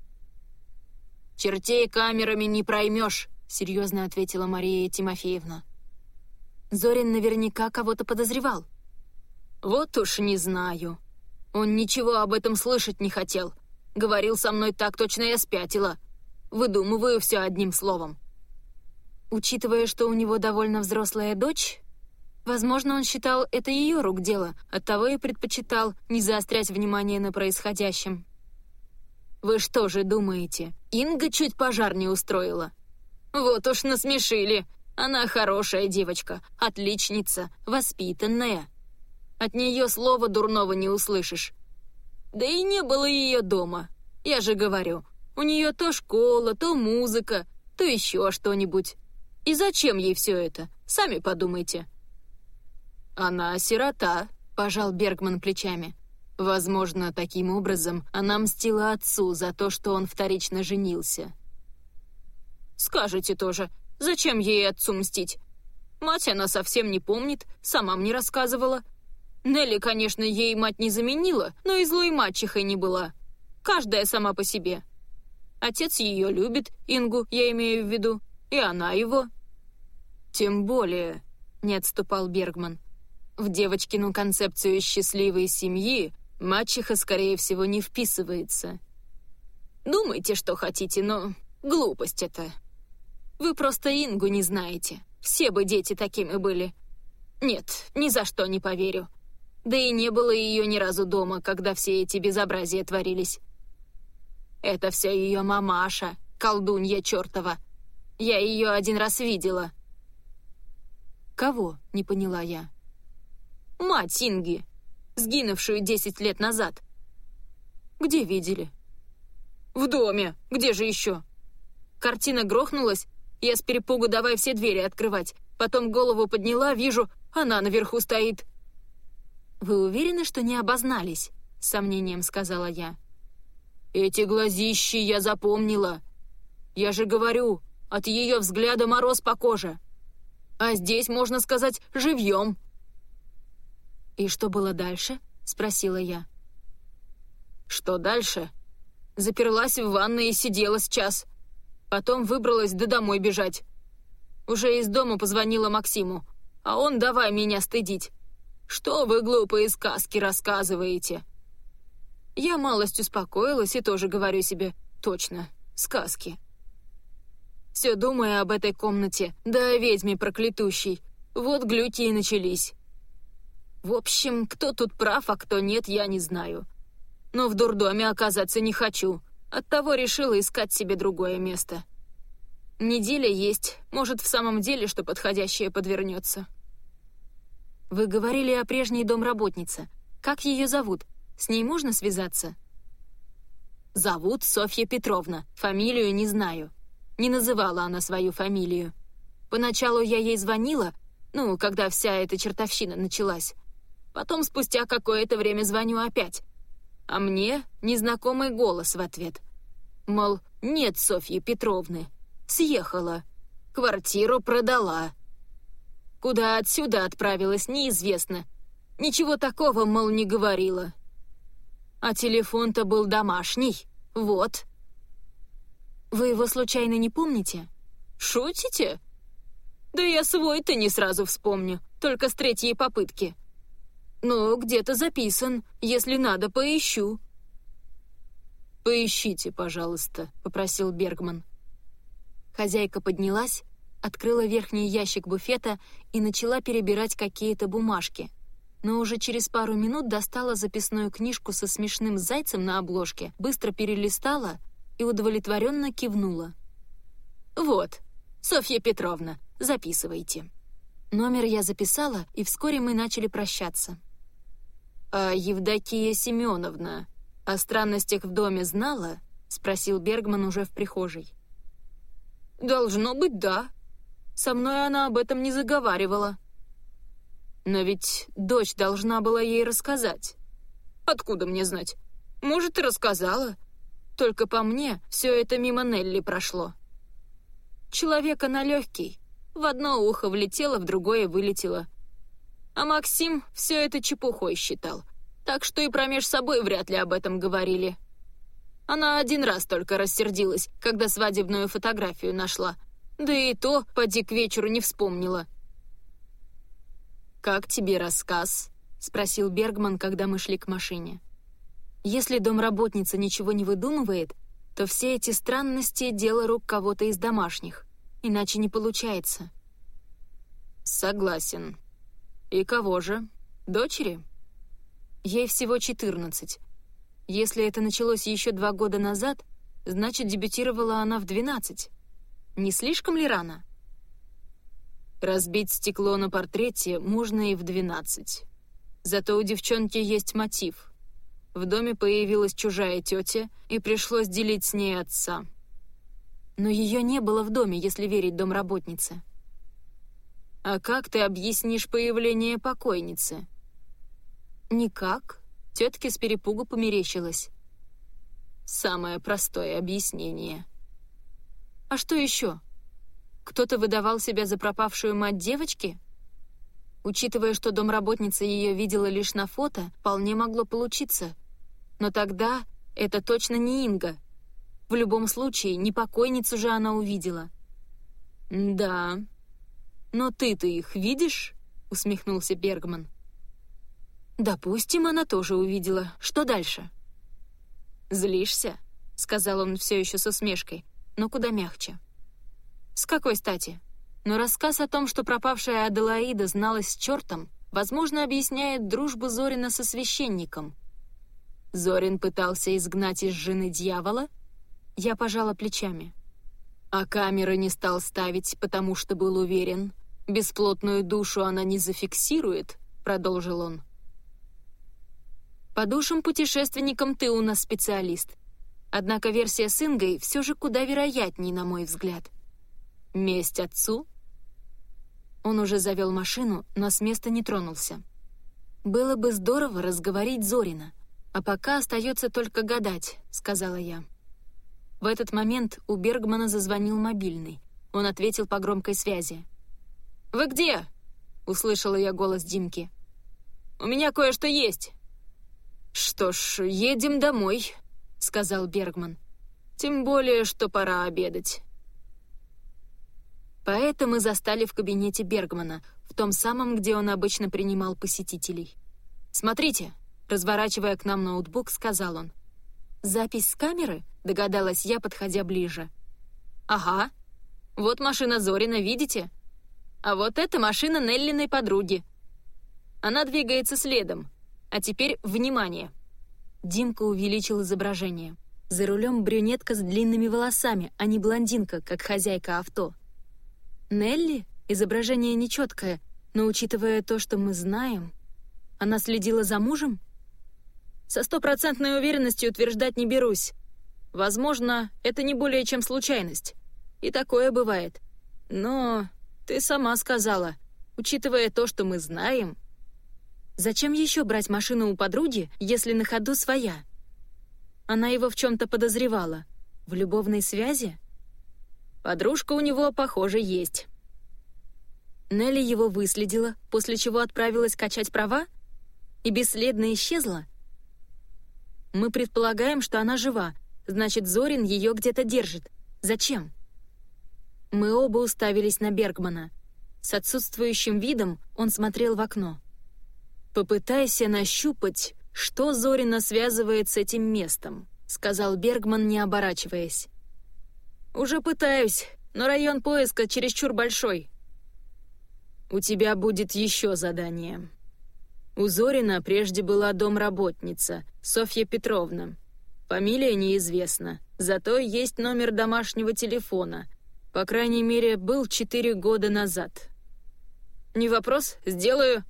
«Чертей камерами не проймешь», — серьезно ответила Мария Тимофеевна. Зорин наверняка кого-то подозревал. «Вот уж не знаю. Он ничего об этом слышать не хотел. Говорил со мной так, точно я спятила. Выдумываю все одним словом». Учитывая, что у него довольно взрослая дочь, возможно, он считал это ее рук дело, оттого и предпочитал не заострять внимание на происходящем. «Вы что же думаете, Инга чуть пожар не устроила?» «Вот уж насмешили!» Она хорошая девочка, отличница, воспитанная. От нее слова дурного не услышишь. Да и не было ее дома. Я же говорю, у нее то школа, то музыка, то еще что-нибудь. И зачем ей все это? Сами подумайте. Она сирота, пожал Бергман плечами. Возможно, таким образом она мстила отцу за то, что он вторично женился. Скажете тоже, Зачем ей отцу мстить? Мать она совсем не помнит, сама мне рассказывала. Нелли, конечно, ей мать не заменила, но и злой мачехой не была. Каждая сама по себе. Отец ее любит, Ингу, я имею в виду, и она его. Тем более, не отступал Бергман, в девочкину концепцию счастливой семьи мачеха, скорее всего, не вписывается. Думайте, что хотите, но глупость это. Вы просто Ингу не знаете. Все бы дети такими были. Нет, ни за что не поверю. Да и не было ее ни разу дома, когда все эти безобразия творились. Это все ее мамаша, колдунья чертова. Я ее один раз видела. Кого? Не поняла я. Мать Инги, сгинувшую десять лет назад. Где видели? В доме. Где же еще? Картина грохнулась, я с перепугу давай все двери открывать. Потом голову подняла, вижу, она наверху стоит. «Вы уверены, что не обознались?» — с сомнением сказала я. «Эти глазищи я запомнила. Я же говорю, от ее взгляда мороз по коже. А здесь, можно сказать, живьем». «И что было дальше?» — спросила я. «Что дальше?» Заперлась в ванной и сидела с час. Потом выбралась да домой бежать. Уже из дома позвонила Максиму, а он давай меня стыдить. Что вы глупые сказки рассказываете? Я малость успокоилась и тоже говорю себе, точно, сказки. Все думая об этой комнате, да о ведьме проклятущей. Вот глюки и начались. В общем, кто тут прав, а кто нет, я не знаю. Но в дурдоме оказаться не хочу — Оттого решила искать себе другое место. Неделя есть, может, в самом деле что подходящее подвернется. Вы говорили о прежней домработнице. Как ее зовут? С ней можно связаться? Зовут Софья Петровна, фамилию не знаю. Не называла она свою фамилию. Поначалу я ей звонила, ну, когда вся эта чертовщина началась. Потом спустя какое-то время звоню опять. А мне незнакомый голос в ответ. Мол, нет Софьи Петровны. Съехала. Квартиру продала. Куда отсюда отправилась, неизвестно. Ничего такого, мол, не говорила. А телефон-то был домашний. Вот. Вы его случайно не помните? Шутите? Да я свой-то не сразу вспомню, только с третьей попытки. «Ну, где-то записан. Если надо, поищу». «Поищите, пожалуйста», — попросил Бергман. Хозяйка поднялась, открыла верхний ящик буфета и начала перебирать какие-то бумажки. Но уже через пару минут достала записную книжку со смешным зайцем на обложке, быстро перелистала и удовлетворенно кивнула. «Вот, Софья Петровна, записывайте». Номер я записала, и вскоре мы начали прощаться. «А Евдокия Семеновна о странностях в доме знала?» — спросил Бергман уже в прихожей. «Должно быть, да. Со мной она об этом не заговаривала». «Но ведь дочь должна была ей рассказать». «Откуда мне знать? Может, и рассказала. Только по мне все это мимо Нелли прошло». «Человек она легкий. В одно ухо влетело, в другое вылетело. А Максим все это чепухой считал, так что и промеж собой вряд ли об этом говорили. Она один раз только рассердилась, когда свадебную фотографию нашла, да и то поди к вечеру не вспомнила. «Как тебе рассказ?» — спросил Бергман, когда мы шли к машине. «Если домработница ничего не выдумывает, то все эти странности — дело рук кого-то из домашних. Иначе не получается». «Согласен. И кого же? Дочери?» Ей всего 14. Если это началось еще два года назад, значит, дебютировала она в 12. Не слишком ли рано? Разбить стекло на портрете можно и в 12. Зато у девчонки есть мотив. В доме появилась чужая тетя, и пришлось делить с ней отца. Но ее не было в доме, если верить домработнице. «А как ты объяснишь появление покойницы?» «Никак». Тетке с перепугу померещилась. «Самое простое объяснение». «А что еще? Кто-то выдавал себя за пропавшую мать девочки?» Учитывая, что домработница ее видела лишь на фото, вполне могло получиться. Но тогда это точно не Инга. В любом случае, не покойницу же она увидела. «Да. Но ты-то их видишь?» — усмехнулся Бергман. «Допустим, она тоже увидела. Что дальше?» «Злишься?» — сказал он все еще с усмешкой, но куда мягче. «С какой стати? Но рассказ о том, что пропавшая Аделаида зналась с чертом, возможно, объясняет дружбу Зорина со священником. Зорин пытался изгнать из жены дьявола? Я пожала плечами. А камеры не стал ставить, потому что был уверен. Бесплотную душу она не зафиксирует, продолжил он. По душам путешественникам ты у нас специалист. Однако версия с Ингой все же куда вероятней, на мой взгляд. Месть отцу? Он уже завел машину, но с места не тронулся. «Было бы здорово разговорить Зорина, а пока остается только гадать», — сказала я. В этот момент у Бергмана зазвонил мобильный. Он ответил по громкой связи. «Вы где?» — услышала я голос Димки. «У меня кое-что есть». «Что ж, едем домой», — сказал Бергман. «Тем более, что пора обедать». Поэта мы застали в кабинете Бергмана, в том самом, где он обычно принимал посетителей. «Смотрите», — разворачивая к нам ноутбук, сказал он. «Запись с камеры?» — догадалась я, подходя ближе. «Ага. Вот машина Зорина, видите? А вот это машина Неллиной подруги. Она двигается следом, а теперь внимание!» Димка увеличил изображение. За рулем брюнетка с длинными волосами, а не блондинка, как хозяйка авто. Нелли? Изображение нечеткое, но учитывая то, что мы знаем... Она следила за мужем? Со стопроцентной уверенностью утверждать не берусь. Возможно, это не более чем случайность. И такое бывает. Но ты сама сказала, учитывая то, что мы знаем, Зачем еще брать машину у подруги, если на ходу своя? Она его в чем-то подозревала. В любовной связи? Подружка у него, похоже, есть. Нелли его выследила, после чего отправилась качать права? И бесследно исчезла? Мы предполагаем, что она жива, значит, Зорин ее где-то держит. Зачем? Мы оба уставились на Бергмана. С отсутствующим видом он смотрел в окно. Попытайся нащупать, что Зорина связывает с этим местом. — сказал Бергман, не оборачиваясь. «Уже пытаюсь, но район поиска чересчур большой». «У тебя будет еще задание», у Зорина прежде была домработница, Софья Петровна. Фамилия неизвестна, зато есть номер домашнего телефона. По крайней мере, был четыре года назад. «Не вопрос, сделаю.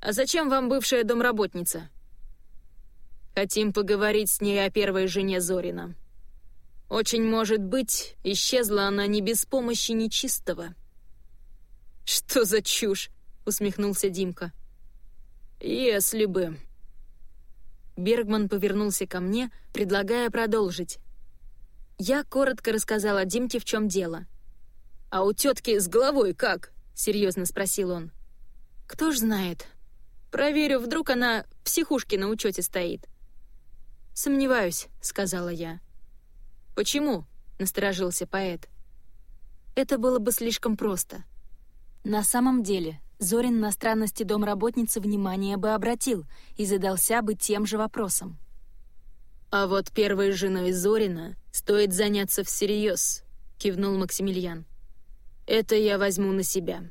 А зачем вам бывшая домработница?» «Хотим поговорить с ней о первой жене Зорина. Очень может быть, исчезла она не без помощи нечистого». «Что за чушь?» — усмехнулся Димка. «Если бы...» Бергман повернулся ко мне, предлагая продолжить. Я коротко рассказала Димке, в чем дело. «А у тетки с головой как?» — серьезно спросил он. «Кто ж знает. Проверю, вдруг она в психушке на учете стоит». «Сомневаюсь», — сказала я. «Почему?» — насторожился поэт. «Это было бы слишком просто. На самом деле, Зорин на странности домработницы внимания бы обратил и задался бы тем же вопросом. «А вот первой женой Зорина стоит заняться всерьез», — кивнул Максимилиан. «Это я возьму на себя.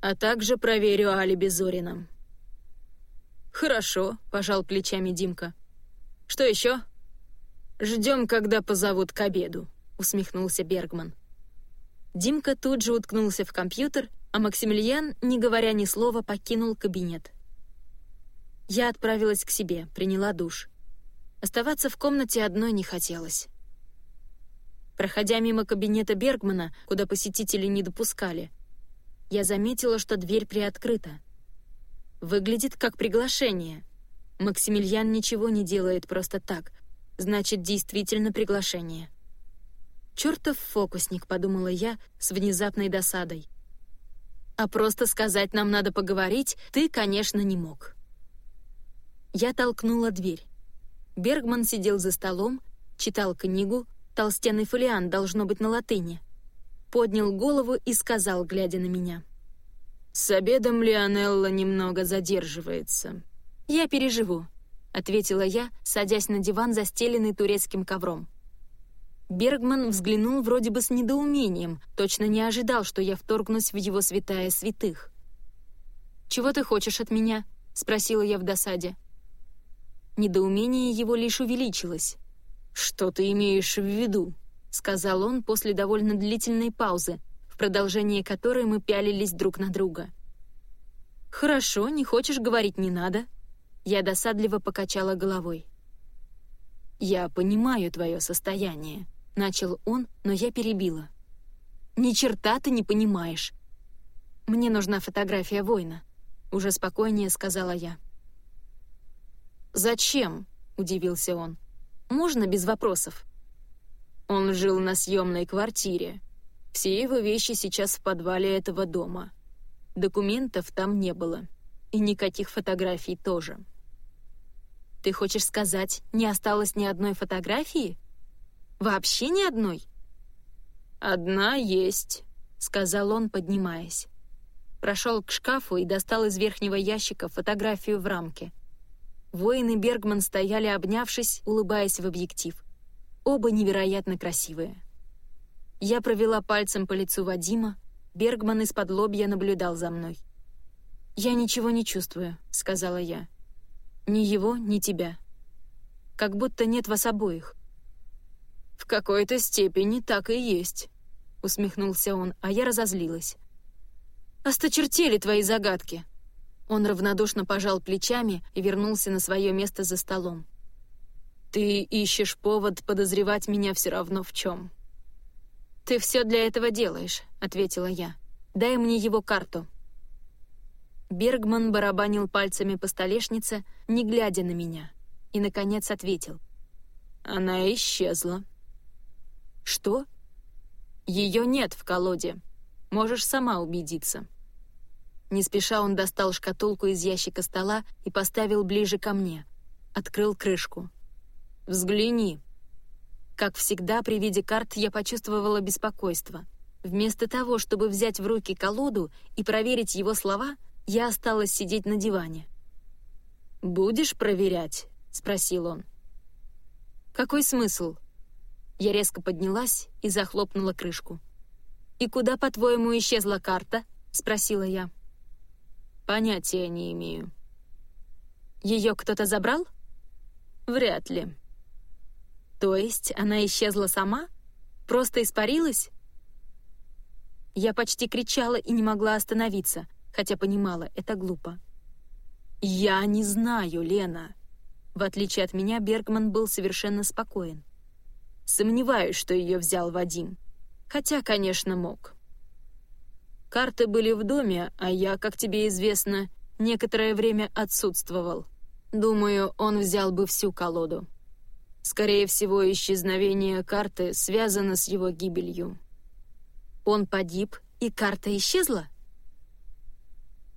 А также проверю алиби Зорина». «Хорошо», — пожал плечами Димка. «Что еще?» «Ждем, когда позовут к обеду», — усмехнулся Бергман. Димка тут же уткнулся в компьютер а Максимилиан, не говоря ни слова, покинул кабинет. Я отправилась к себе, приняла душ. Оставаться в комнате одной не хотелось. Проходя мимо кабинета Бергмана, куда посетители не допускали, я заметила, что дверь приоткрыта. Выглядит как приглашение. Максимилиан ничего не делает просто так, значит, действительно приглашение. «Чертов фокусник», — подумала я с внезапной досадой. А просто сказать «нам надо поговорить» ты, конечно, не мог. Я толкнула дверь. Бергман сидел за столом, читал книгу, толстенный фолиант должно быть на латыни. Поднял голову и сказал, глядя на меня. «С обедом Лионелла немного задерживается». «Я переживу», — ответила я, садясь на диван, застеленный турецким ковром. Бергман взглянул вроде бы с недоумением, точно не ожидал, что я вторгнусь в его святая святых. «Чего ты хочешь от меня?» — спросила я в досаде. Недоумение его лишь увеличилось. «Что ты имеешь в виду?» — сказал он после довольно длительной паузы, в продолжении которой мы пялились друг на друга. «Хорошо, не хочешь говорить, не надо». Я досадливо покачала головой. «Я понимаю твое состояние», — начал он, но я перебила. «Ни черта ты не понимаешь. Мне нужна фотография воина», — уже спокойнее сказала я. «Зачем?» — удивился он. «Можно без вопросов?» Он жил на съемной квартире. Все его вещи сейчас в подвале этого дома. Документов там не было. И никаких фотографий тоже. «Ты хочешь сказать, не осталось ни одной фотографии?» Вообще ни одной?» «Одна есть», — сказал он, поднимаясь. Прошел к шкафу и достал из верхнего ящика фотографию в рамке. Воины Бергман стояли, обнявшись, улыбаясь в объектив. Оба невероятно красивые. Я провела пальцем по лицу Вадима, Бергман из-под лобья наблюдал за мной. «Я ничего не чувствую», — сказала я. «Ни его, ни тебя. Как будто нет вас обоих. «В какой-то степени так и есть», — усмехнулся он, а я разозлилась. «Осточертели твои загадки!» Он равнодушно пожал плечами и вернулся на свое место за столом. «Ты ищешь повод подозревать меня все равно в чем». «Ты все для этого делаешь», — ответила я. «Дай мне его карту». Бергман барабанил пальцами по столешнице, не глядя на меня, и, наконец, ответил. «Она исчезла». «Что?» «Ее нет в колоде. Можешь сама убедиться». Не спеша он достал шкатулку из ящика стола и поставил ближе ко мне. Открыл крышку. «Взгляни». Как всегда, при виде карт я почувствовала беспокойство. Вместо того, чтобы взять в руки колоду и проверить его слова, я осталась сидеть на диване. «Будешь проверять?» — спросил он. «Какой смысл?» Я резко поднялась и захлопнула крышку. «И куда, по-твоему, исчезла карта?» — спросила я. «Понятия не имею». «Ее кто-то забрал?» «Вряд ли». «То есть она исчезла сама? Просто испарилась?» Я почти кричала и не могла остановиться, хотя понимала, это глупо. «Я не знаю, Лена». В отличие от меня, Бергман был совершенно спокоен. Сомневаюсь, что ее взял Вадим. Хотя, конечно, мог. Карты были в доме, а я, как тебе известно, некоторое время отсутствовал. Думаю, он взял бы всю колоду. Скорее всего, исчезновение карты связано с его гибелью. Он погиб, и карта исчезла?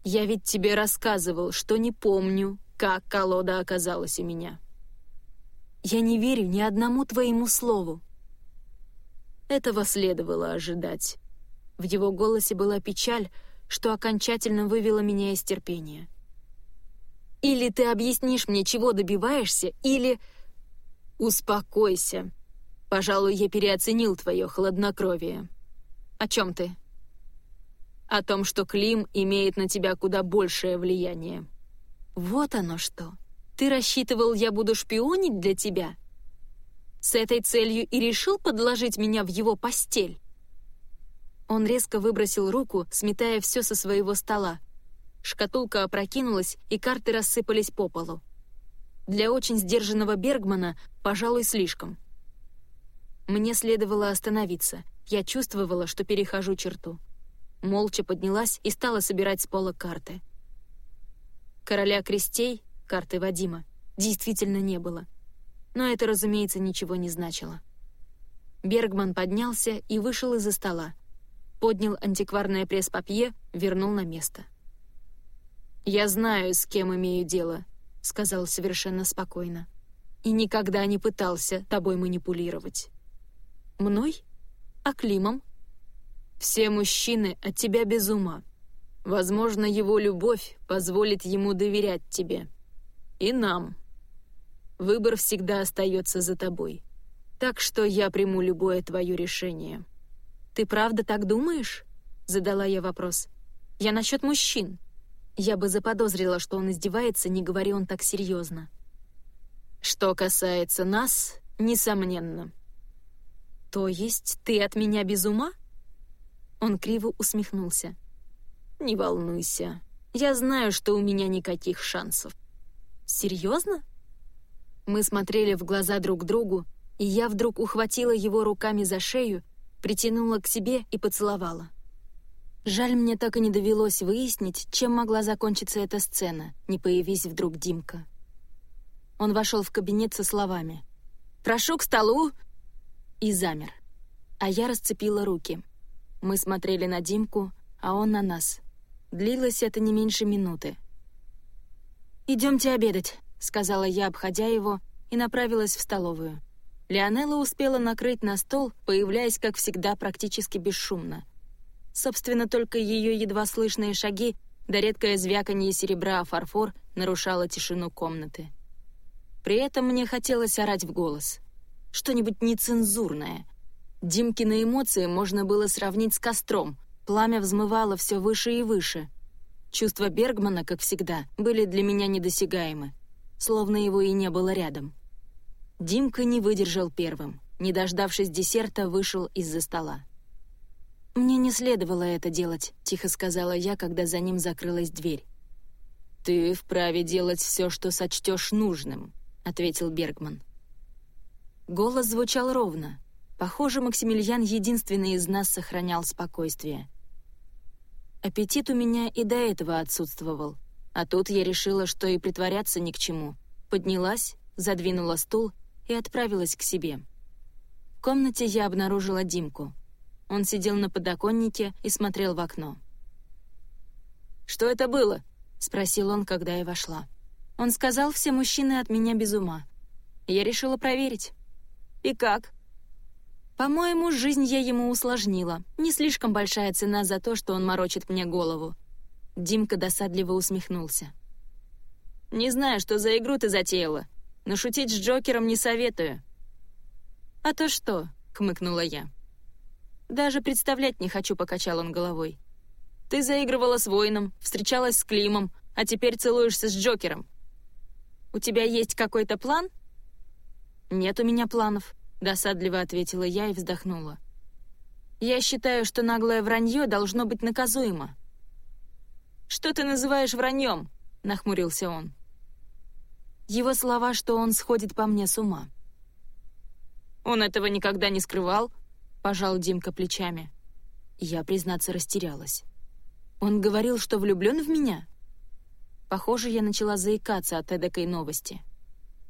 Я ведь тебе рассказывал, что не помню, как колода оказалась у меня. Я не верю ни одному твоему слову. Этого следовало ожидать. В его голосе была печаль, что окончательно вывела меня из терпения. Или ты объяснишь мне, чего добиваешься, или... Успокойся. Пожалуй, я переоценил твое хладнокровие. О чем ты? о том, что Клим имеет на тебя куда большее влияние. Вот оно что. Ты рассчитывал, я буду шпионить для тебя? С этой целью и решил подложить меня в его постель? Он резко выбросил руку, сметая все со своего стола. Шкатулка опрокинулась, и карты рассыпались по полу. Для очень сдержанного Бергмана, пожалуй, слишком. Мне следовало остановиться. Я чувствовала, что перехожу черту молча поднялась и стала собирать с пола карты. Короля крестей, карты Вадима, действительно не было. Но это, разумеется, ничего не значило. Бергман поднялся и вышел из-за стола. Поднял антикварное пресс-папье, вернул на место. «Я знаю, с кем имею дело», — сказал совершенно спокойно. «И никогда не пытался тобой манипулировать». «Мной? А Климом?» Все мужчины от тебя без ума. Возможно, его любовь позволит ему доверять тебе. И нам. Выбор всегда остается за тобой. Так что я приму любое твое решение». «Ты правда так думаешь?» — задала я вопрос. «Я насчет мужчин». Я бы заподозрила, что он издевается, не говори он так серьезно. «Что касается нас, несомненно». «То есть ты от меня без ума?» Он криво усмехнулся. «Не волнуйся. Я знаю, что у меня никаких шансов». «Серьезно?» Мы смотрели в глаза друг другу, и я вдруг ухватила его руками за шею, притянула к себе и поцеловала. Жаль, мне так и не довелось выяснить, чем могла закончиться эта сцена, не появись вдруг Димка. Он вошел в кабинет со словами «Прошу к столу!» и замер. А я расцепила руки — мы смотрели на Димку, а он на нас. Длилось это не меньше минуты. «Идемте обедать», — сказала я, обходя его, и направилась в столовую. Леонелла успела накрыть на стол, появляясь, как всегда, практически бесшумно. Собственно, только ее едва слышные шаги да редкое звяканье серебра о фарфор нарушало тишину комнаты. При этом мне хотелось орать в голос. Что-нибудь нецензурное, Димкины эмоции можно было сравнить с костром. Пламя взмывало все выше и выше. Чувства Бергмана, как всегда, были для меня недосягаемы. Словно его и не было рядом. Димка не выдержал первым. Не дождавшись десерта, вышел из-за стола. «Мне не следовало это делать», — тихо сказала я, когда за ним закрылась дверь. «Ты вправе делать все, что сочтешь нужным», — ответил Бергман. Голос звучал ровно, Похоже, Максимилиан единственный из нас сохранял спокойствие. Аппетит у меня и до этого отсутствовал, а тут я решила, что и притворяться ни к чему. Поднялась, задвинула стул и отправилась к себе. В комнате я обнаружила Димку. Он сидел на подоконнике и смотрел в окно. «Что это было?» — спросил он, когда я вошла. Он сказал, все мужчины от меня без ума. Я решила проверить. «И как?» По-моему, жизнь я ему усложнила. Не слишком большая цена за то, что он морочит мне голову. Димка досадливо усмехнулся. «Не знаю, что за игру ты затеяла, но шутить с Джокером не советую. «А то что?» — хмыкнула я. «Даже представлять не хочу», — покачал он головой. «Ты заигрывала с воином, встречалась с Климом, а теперь целуешься с Джокером. У тебя есть какой-то план?» «Нет у меня планов», — досадливо ответила я и вздохнула. «Я считаю, что наглое вранье должно быть наказуемо». «Что ты называешь враньем?» — нахмурился он. Его слова, что он сходит по мне с ума. «Он этого никогда не скрывал», — пожал Димка плечами. Я, признаться, растерялась. «Он говорил, что влюблен в меня?» Похоже, я начала заикаться от эдакой новости.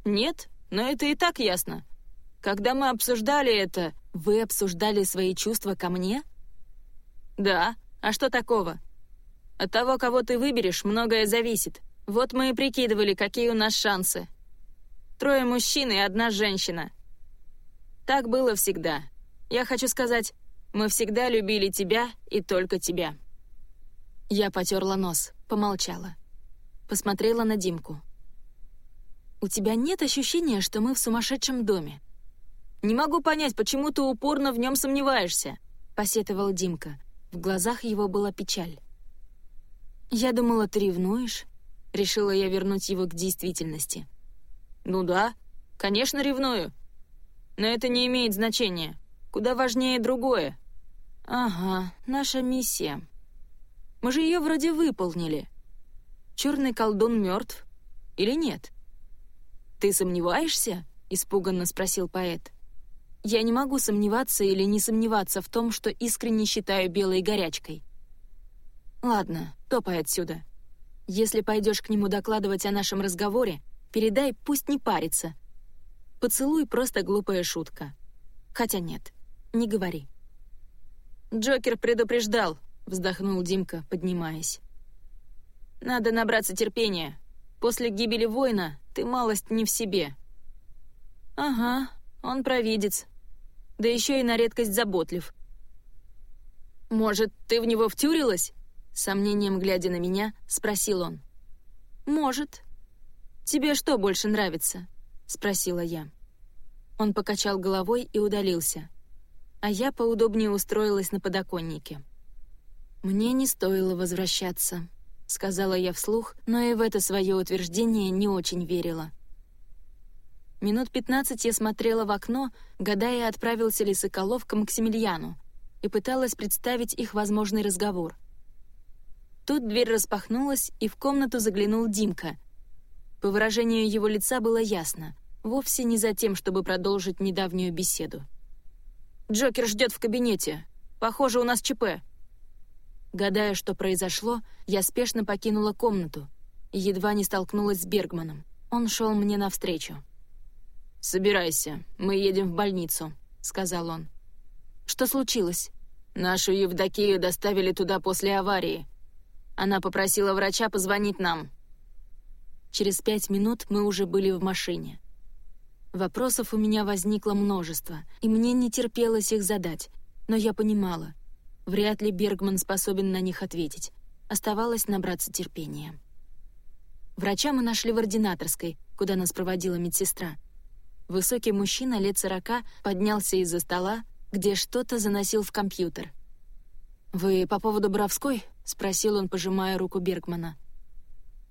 «Нет, но это и так ясно. Когда мы обсуждали это, вы обсуждали свои чувства ко мне?» «Да. А что такого? От того, кого ты выберешь, многое зависит. Вот мы и прикидывали, какие у нас шансы. Трое мужчин и одна женщина. Так было всегда. Я хочу сказать, мы всегда любили тебя и только тебя». Я потерла нос, помолчала. Посмотрела на Димку. «У тебя нет ощущения, что мы в сумасшедшем доме?» «Не могу понять, почему ты упорно в нем сомневаешься», — посетовал Димка. В глазах его была печаль. «Я думала, ты ревнуешь?» Решила я вернуть его к действительности. «Ну да, конечно, ревную. Но это не имеет значения. Куда важнее другое». «Ага, наша миссия. Мы же ее вроде выполнили. Черный колдун мертв или нет?» «Ты сомневаешься?» — испуганно спросил поэт. «Я не могу сомневаться или не сомневаться в том, что искренне считаю белой горячкой». «Ладно, топай отсюда. Если пойдешь к нему докладывать о нашем разговоре, передай, пусть не парится. Поцелуй — просто глупая шутка. Хотя нет, не говори. «Джокер предупреждал», — вздохнул Димка, поднимаясь. «Надо набраться терпения. После гибели воина ты малость не в себе». «Ага, он провидец. Да еще и на редкость заботлив». «Может, ты в него втюрилась?» Сомнением глядя на меня, спросил он. «Может. Тебе что больше нравится?» — спросила я. Он покачал головой и удалился, а я поудобнее устроилась на подоконнике. «Мне не стоило возвращаться», — сказала я вслух, но и в это свое утверждение не очень верила. Минут пятнадцать я смотрела в окно, гадая, отправился ли Соколов к Максимилиану, и пыталась представить их возможный разговор. Тут дверь распахнулась, и в комнату заглянул Димка. По выражению его лица было ясно. Вовсе не за тем, чтобы продолжить недавнюю беседу. «Джокер ждет в кабинете. Похоже, у нас ЧП». Гадая, что произошло, я спешно покинула комнату едва не столкнулась с Бергманом. Он шел мне навстречу. «Собирайся, мы едем в больницу», — сказал он. «Что случилось?» «Нашу Евдокию доставили туда после аварии. Она попросила врача позвонить нам. Через пять минут мы уже были в машине. Вопросов у меня возникло множество, и мне не терпелось их задать, но я понимала, вряд ли Бергман способен на них ответить. Оставалось набраться терпения. Врача мы нашли в ординаторской, куда нас проводила медсестра. Высокий мужчина лет сорока поднялся из-за стола, где что-то заносил в компьютер. «Вы по поводу Боровской?» — спросил он, пожимая руку Бергмана.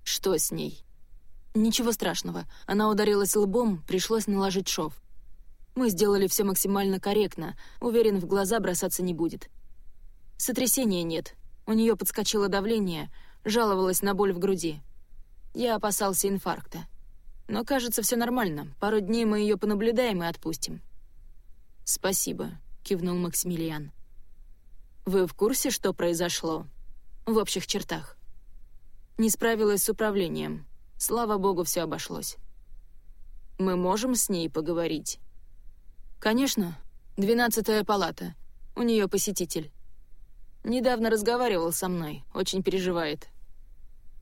«Что с ней?» «Ничего страшного. Она ударилась лбом, пришлось наложить шов. Мы сделали все максимально корректно. Уверен, в глаза бросаться не будет. Сотрясения нет. У нее подскочило давление, жаловалась на боль в груди. Я опасался инфаркта. Но, кажется, все нормально. Пару дней мы ее понаблюдаем и отпустим». «Спасибо», — кивнул Максимилиан. «Вы в курсе, что произошло?» В общих чертах. Не справилась с управлением. Слава богу, все обошлось. Мы можем с ней поговорить? Конечно. Двенадцатая палата. У нее посетитель. Недавно разговаривал со мной, очень переживает.